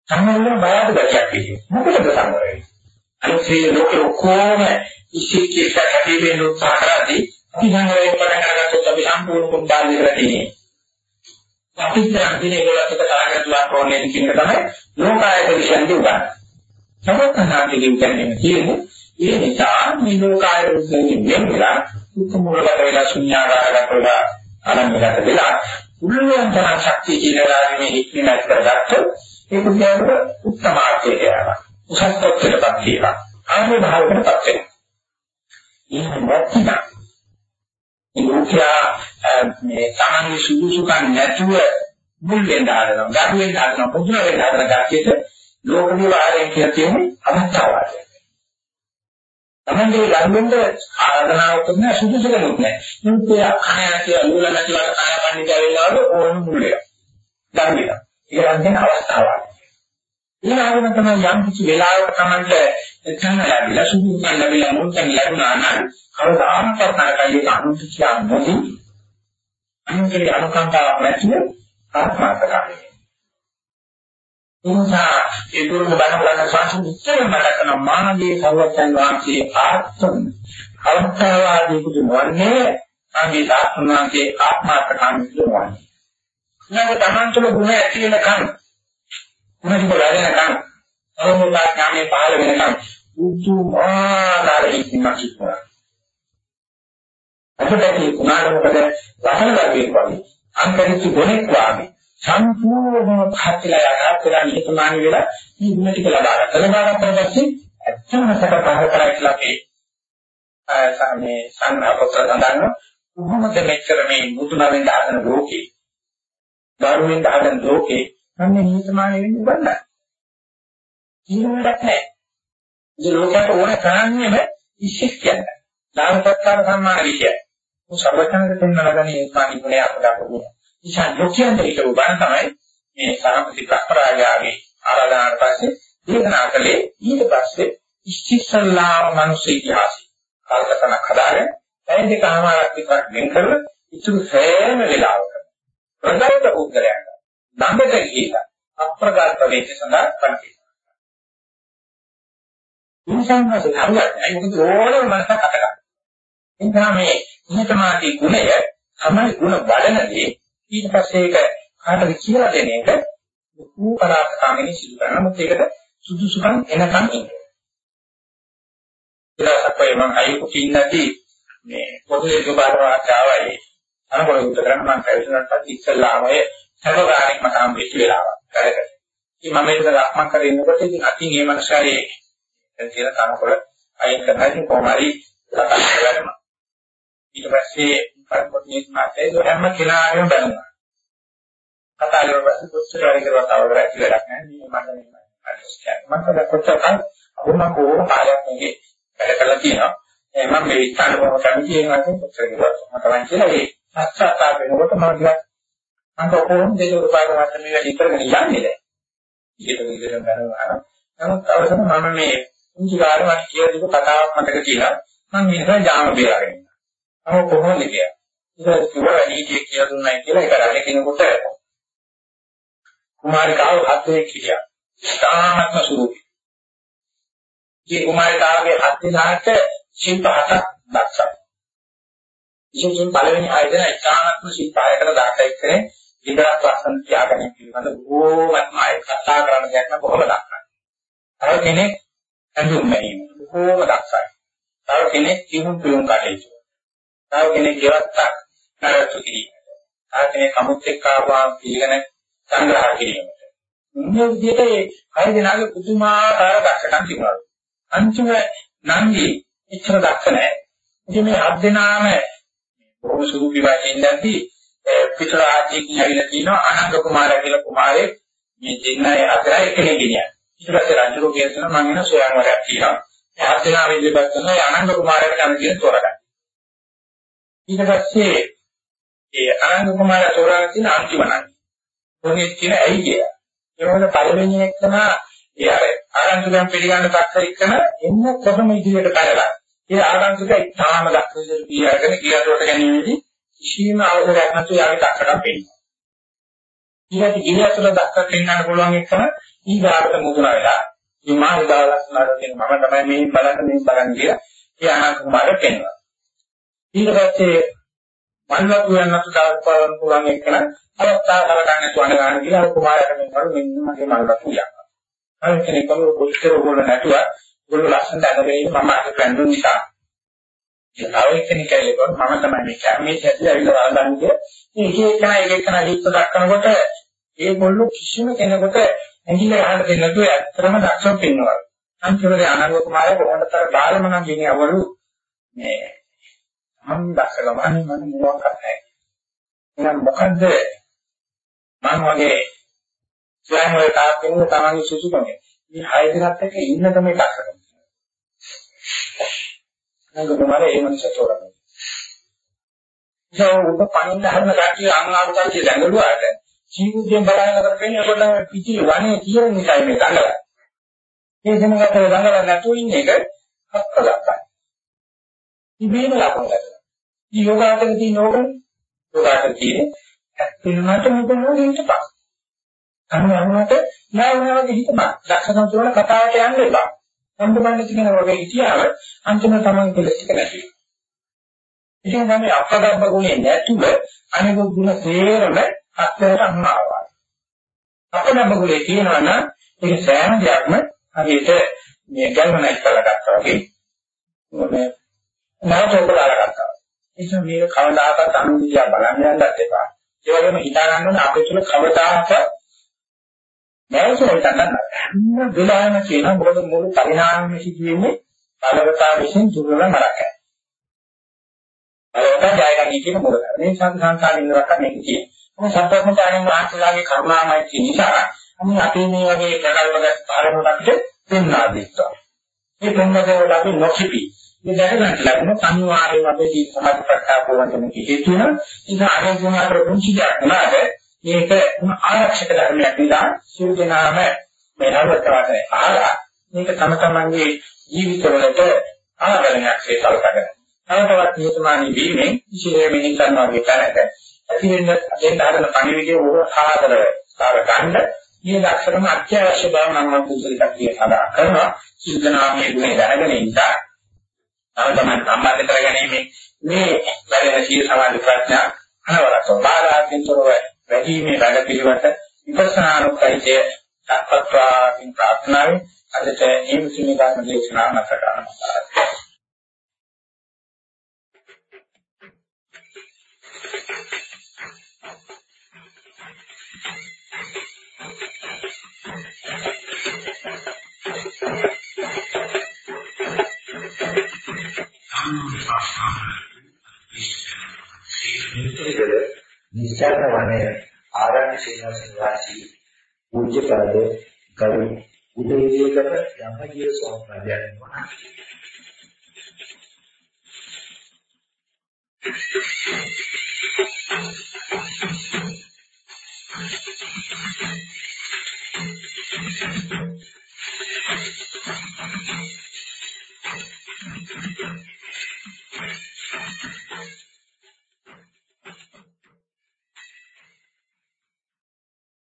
Speaker 1: සංවරණ බයද ගැටයක් කියන්නේ. මොකටද සංවරය? අනිත් ලෝකෙ ඔක්කොම ඉස්සිකේක හැදී වෙන උත්සාහ කරද්දී අපි සංවරයෙන් පටන් අරගත්තොත් අපි සම්පූර්ණ කුම්බාල් විතර තියෙන්නේ. අපිට අදිනේ ඒගොල්ලෝ එක තරගතුවක් ඕනේ කියන තමයි ලෝකායත විශ්යන්ති උගන්වන්නේ. සමත්නාන්ති කියන්නේ කියන්නේ ඒ නිසා මේ ලෝකායත විශ්යන්ති වෙනවා දුක් මූලගත වෙලා ශුන්‍යාකාරගත වෙලා අනන්‍යගත වෙලා උල්ලංඝන තරම් ශක්තිය කියලා මේ හික්මීමත් කරගත්ත ඒ පුද්ගලයාට උත්තමාර්ථයට යනවා. උසස්ත්වයටපත් වෙනවා. ආර්ය භාවයටපත් වෙනවා. එහෙම නැත්නම් ඉන්දියා මේ තමන්ගේ සුදුසුකම් නැතුව මුල් වෙන්න හදනවා. ගහු වෙන්න හදනවා. පුදුම වෙන්න හදන කට්ටියට ලෝක නිවාරයෙන් කියලා කියන්නේ අවස්ථාවක්. තමන්ගේ ධර්මෙන්ද ආරාධනාවක් කරන සුදුසුකමක් නැහැ. මුත් ඒ අඛණය කියලා නූල නැතිවට කායපන්නිට වෙලාවල ඕන මුලයක්. ධර්මික. ඒක නම් අවස්ථාවක්. ඊළඟට තමයි යම් කිසි වෙලාවක තමන්ට එතන ලැබිලා සුදුසුකම් ලැබිලා මුල්තන් ලැබුණා නම් කවදාකවත් නරකයි ඒක අනුත් කියන්නේ අනුන්ගේ අනුකම්පාවක් නැතිව ආත්මార్థකාමී. එනිසා ඒ දුරුම බණ බලන සංසුච්චය මතක කරන මානවී සර්වඥ වහන්සේ ආත්ම කල්පනාවාදී කුතු වන්නේ ආගේ සාස්ත්‍රණාගේ ආත්මාර්ථකාමී කුතු වන්නේ. නැව තමන්තුල ගුණ ඇති වෙනකන් ගුණ දිබ වැඩෙනකන් අරමුණා ඥානේ පහළ වෙනකන් උතුමාකාර ඉක්මනක් ඉක්මනක්. අපිට මේ කුණාට මොකද වහන දරුවෙක් වගේ අන්තරික්ෂ ගුණෙක් වාගේ සම්පූර්ණව පහත්ලා යනවා නිහතමානී වෙලා මේ ගුණ ටික ලබා ගන්න. ලබා ගන්න පස්සේ ඇත්තම සැක පහ කරලා කියලා අපේ මේ සංඝපොත්‍ර සඳහන් කොහොමද මෙච්චර මේ මුතුනවෙන් දාන ලෝකේ ධර්මයෙන් දාන ලෝකේ අන්නේ නිහතමානී වෙන්න බෑ. ජීවිතයක් නැහැ. ඒ ලෝකයට ඕන කරන්නේම ඉස්සෙක් කියන්නේ. දාන සත්කාර සම්මාන විෂය. මොකද සර්වඥන්ට දෙන්නලගන්නේ ඒ පාණි ගුණය අපට අපුණ. ඉතින් ලෝකයන්ට ඒක උදාන තමයි මේ සාමති ප්‍රප්‍රායාගේ ආරාධනාවට පස්සේ දේශනා කළේ ඊට පස්සේ ඉස්තිසල්ලාම මනුස්ස ඉතිහාසය. කාලකතනක් හදාගෙන පැය දෙකමාරක් විතර වෙන් කරලා ඉතුරු සෑම වෙලාවක ප්‍රගත උද්දරයක් ළඟට ගිහිලා අප්‍රගත වෙච්ච සඳහා පන්ති. ඉන්සංගස හරියයි මොකද ඕනම මනසක් අත ගන්න. එනිසා මේ නිහතමානී ගුණය තමයි ගුණ වඩනදී ඊට පස්සේ ඒක කාටද කියලා දෙන එක ලොකු පරාක්‍රමයෙන් සිදු කරනවා. මොකද ඒකට සුදුසුකම් එනකම් ඉන්නේ. ඊළඟට මම අයිකු කින්නදී මේ පොදුවේ දුබාරවට ආවයි. අනකොල උත්තර කරන්න මම කවිසනටත් ඉස්සල්ලාමයේ සර්වකාරික මට හම්බෙච්ච වෙලාවක්. කරකට. ඉතින් මම ඒක ලක්මන් කරගෙන ඉන්නකොට ඉතින් අතින් මේ මනසාරේ කියලා කනකොල අයින් කරලා ඉතින් කොහොම හරි කතා කරගන්නවා. ඊට පස්සේ පරිපොත් නිස් මාතේ හැම කෙනාගේම බලනවා. කතා කරලා කොච්චර වැඩි කරුවා තව කරා කියලා වැඩක් නැහැ. මේ මම මම කොච්චර කල් වුණ කොහොම කාලයක් මේකේ වැඩ කරලා තියෙනවා. මම මේ විස්තර කරන කමිටි එකෙන් කොච්චර කරුවා තමයි කියලා ඒ සත්‍යතාව වෙනකොට මම ටිකක් අන්ත කොහොම දෙක රූපායක වශයෙන් මේ වැඩි කරගෙන යන්නේ දැන්. ඊට විදිහට කරනවා. නමුත් අවසන මම මේ කුංචි කාර්ය මට කියලා දීපු කතාවක් මතක කියලා මම ඉස්සර ජාම බේරගෙන ඉන්නවා. අම කොහොමද කියලා. ඊට කිව්වා වැඩි කියලා දුන්නයි කියලා ඒක රජ කෙනෙකුට කුමාරිකාව හත්වේ කියා. සාමත්ම ස්වරූපී. මේ කුමාරිකාවගේ හත් දිනකට ශිල්ප හතක් දක්වනවා. විශේෂයෙන් පළවෙනි ආයතන ඉස්හානත්ම ශිල්ප ආයතන දාට එක්කනේ ඉන්ද්‍රත් වසන් ත්‍යාගණය පිළිබඳ බොහෝමත්ම ආය කතා කරන දෙයක් නම් බොහොම දක්වනවා. තව කෙනෙක් හඳුන් ගැනීම බොහෝම දක්ෂයි. තව කෙනෙක් කිහුම් පියුම් කටයුතු. තව කෙනෙක් ගෙවත්තක් නරතු කිරීම. තව කෙනෙක් අමුත් එක්ක ආවා පිළිගෙන සංග්‍රහ කිරීමට. මේ විදිහට ඒ හය දෙනාගේ පුදුමාකාර දක්ෂකම් තිබුණා. අන්තිම නංගි එච්චර දක්ෂ නැහැ. ඉතින් මේ හත් දෙනාම බොහොම සුළු විවාහයෙන් දැද්දී පිටර ආජීකින් ඇවිල්ලා තිනවා අනංග කුමාරයා කියලා කුමාරයෙක් මේ දෙන්නයි අතරයි කෙනෙක් ගෙනියන. ඊට පස්සේ රජුගේ කියනවා මම එන සොයන්වරයක් කියනවා. ඒ හත් දෙනා විදිහට කරනවා අනංග කුමාරයාට කන කියන තෝරගන්න. ඊට පස්සේ ඒ අනංග කුමාරයා තෝරාගෙන තියෙන අන්තිම නංගි. මොකෙත් කියන ඇයි කියලා. ඒ වගේ පළවෙනි එක තමයි ඒ අර ආරංචිකයන් පිළිගන්න තත්ත්වෙ එක්කන එන්න කොහොම ඉදිරියට කරලා. ඒ ආරංචික ඉතාම දක්ෂ විදිහට පියාගෙන ගියරට ගැනීමේදී කිසිම අවසරයක් නැතුව යාගේ දක්ෂකම් පෙන්නනවා. ඊට ගියරට දක්ෂ පෙන්වන්න පුළුවන් එක්කම ඊගාට මුදුන වෙලා මේ මා හිතාලස්නාට කියන මම තමයි මේ බලන්න මේ බලන්න කියලා ඒ අනාගත කුමාරය පෙන්වනවා. ඊට පස්සේ මල්ලක් යන්නත් දාපන්න පුළුවන් එක්කන අවස්ථා කරගන්න තුන ගන්න කියලා කුමාරයාට මෙන්නවලු මෙන්න මගේ මල්ලක් කියනවා. අර කෙනෙක් කම කොච්චර ඕගොල්ලෝ නැතුව ඕගොල්ලෝ ලස්සනට අදගෙන මම අද පැන්දුන නිසා. ඒ තව කෙනෙක් කියලකො මම තමයි මේ කර්මයේ ඇතුළේ ඇවිල්ලා වළඳන්නේ. මේ එක එකන එක එකන හිත දක්වනකොට ඒගොල්ලෝ කිසිම කෙනෙකුට ඇඟිල්ල ගන්න දෙන්නේ නැතුව ඇත්තම දක්ෂව පෙන්වනවා. අන්තිමට අනර්ව කුමාරයා කොහොමදතර බාලම නම් ගෙනිය අවලු මේ මම දැක්කම මම මොනවක් කරන්නේ. එහෙනම් මොකද්ද මම වගේ ස්වයංවර තාක්ෂණය තමන්ගේ සුසුකම. මේ හය දෙනාත් එක්ක ඉන්න තමයි දක්ෂකම. නංගුමාරේ ඒ මනස තෝරගන්න. ඒ උඩ පණින්න හදන කට්ටිය අංගාරු කට්ටිය දැඟලුවාට ජීවිතයෙන් බලන කරපෙන්නේ ඔබට පිටි වනේ කියන නිසා මේ දඟල. මේ දෙනකට දඟල නැතුව ඉන්න එක හත්කලක්යි. ඉබේම ලකුණු ගන්නවා. මේ යෝගාචර තියෙන ඕකනේ. යෝගාචර තියෙන්නේ ඇත්තටම මොකද නෝදින්ට පස්සේ. අනුවනකට නෑ වගේ හිතම දක්ෂකම් කියන කතාවට යන්න එපා. සම්පූර්ණ කියන වගේ හිතියාව අන්තිම තමයි දෙලෙක නැති. ඉතින් තමයි අපගබ්බ ගුණේ නැතුව අනිකුත් ගුණ තේරම අත්‍යවශ්‍ය අන්නාවා. අපගබ්බ ගුණේ කියනවා නම් ඒක සෑම දෙයක්ම හරියට මේ ගැල්වනයිස් කරලා ගත්තා වගේ මේ නැවත උපදාලා ගත්තා. ඒක මේක කවදාකවත් අනුදියා බලන්න යන්නත් එපා. ඒ වගේම හිතා ගන්න ඕනේ අපේ තුල කවදාකවත් නැවත හිතන්න හැම වෙලාවෙම කියන මොකද මුළු පරිණාමයේ සිදුවෙන්නේ බලවතා විසින් දුර්වල මරකයි. බලවතා ජයගනී කියන මොකද? මේ සංසංකාරින් ඉන්නවට මේක කියන්නේ. මොකද සත්‍යඥාණන් වහන්සේලාගේ කරුණාමයි නිසා අපි අපේ මේ වගේ කරල්වගත් පාරමලක්ද දෙන්නා දෙත්තා. මේ දෙන්නදේවල අපි නොකිපි. මේ දැක ගන්න ලැබුණ අනිවාර්යයෙන්ම අපේ ජීවිත සමාජ ප්‍රත්‍යාපෝවන්තන හේතු වෙන ඉතින් ආරෝග්‍යමාන පුංචි දෙයක් නෑ. මේක ආරක්ෂක ධර්මයක් නිසා සියලු දෙනාම මේ නරකතාවනේ ආලා මේක තම තමන්ගේ ජීවිතවලට ආවරණයක් සේසල්කගෙන තවතවත් නියතමානී වීමෙන් විශේෂ මෙහි කරනවා විතරක ඇති වෙන දෙන්න හදන පණිවිඩය ඕක ආදරව කාර ගන්න මේ ලක්ෂණම අත්‍යවශ්‍ය බව නම් මම පුදුලිකක් කිය සඳහන් කරනවා සිද්ධානාමයේ ගුණය දැනගෙන ඉඳලා තව තමයි සම්බන්ධ කරගැනීමේ මේ වැඩෙන සීල සමාධි ප්‍රඥා අනවරත බාධාකින්තරව වැඩිමේ වැඩ පිළිවෙත විපස්සනානුකයිතේ සත්‍යත්වාකින් ප්‍රාර්ථනාවෙන් අදට මේ මුස්ලිම් ධර්ම දේශනාව නැත කරනවා
Speaker 2: නිසිකල නිස්සාර වනයේ ආරණ්‍ය සේනාසන වාසී පූජ්‍යපද කවි උදේවියකට ධම්මජීව ස්වාමීන් වහන්සේ Thank you. Thank you.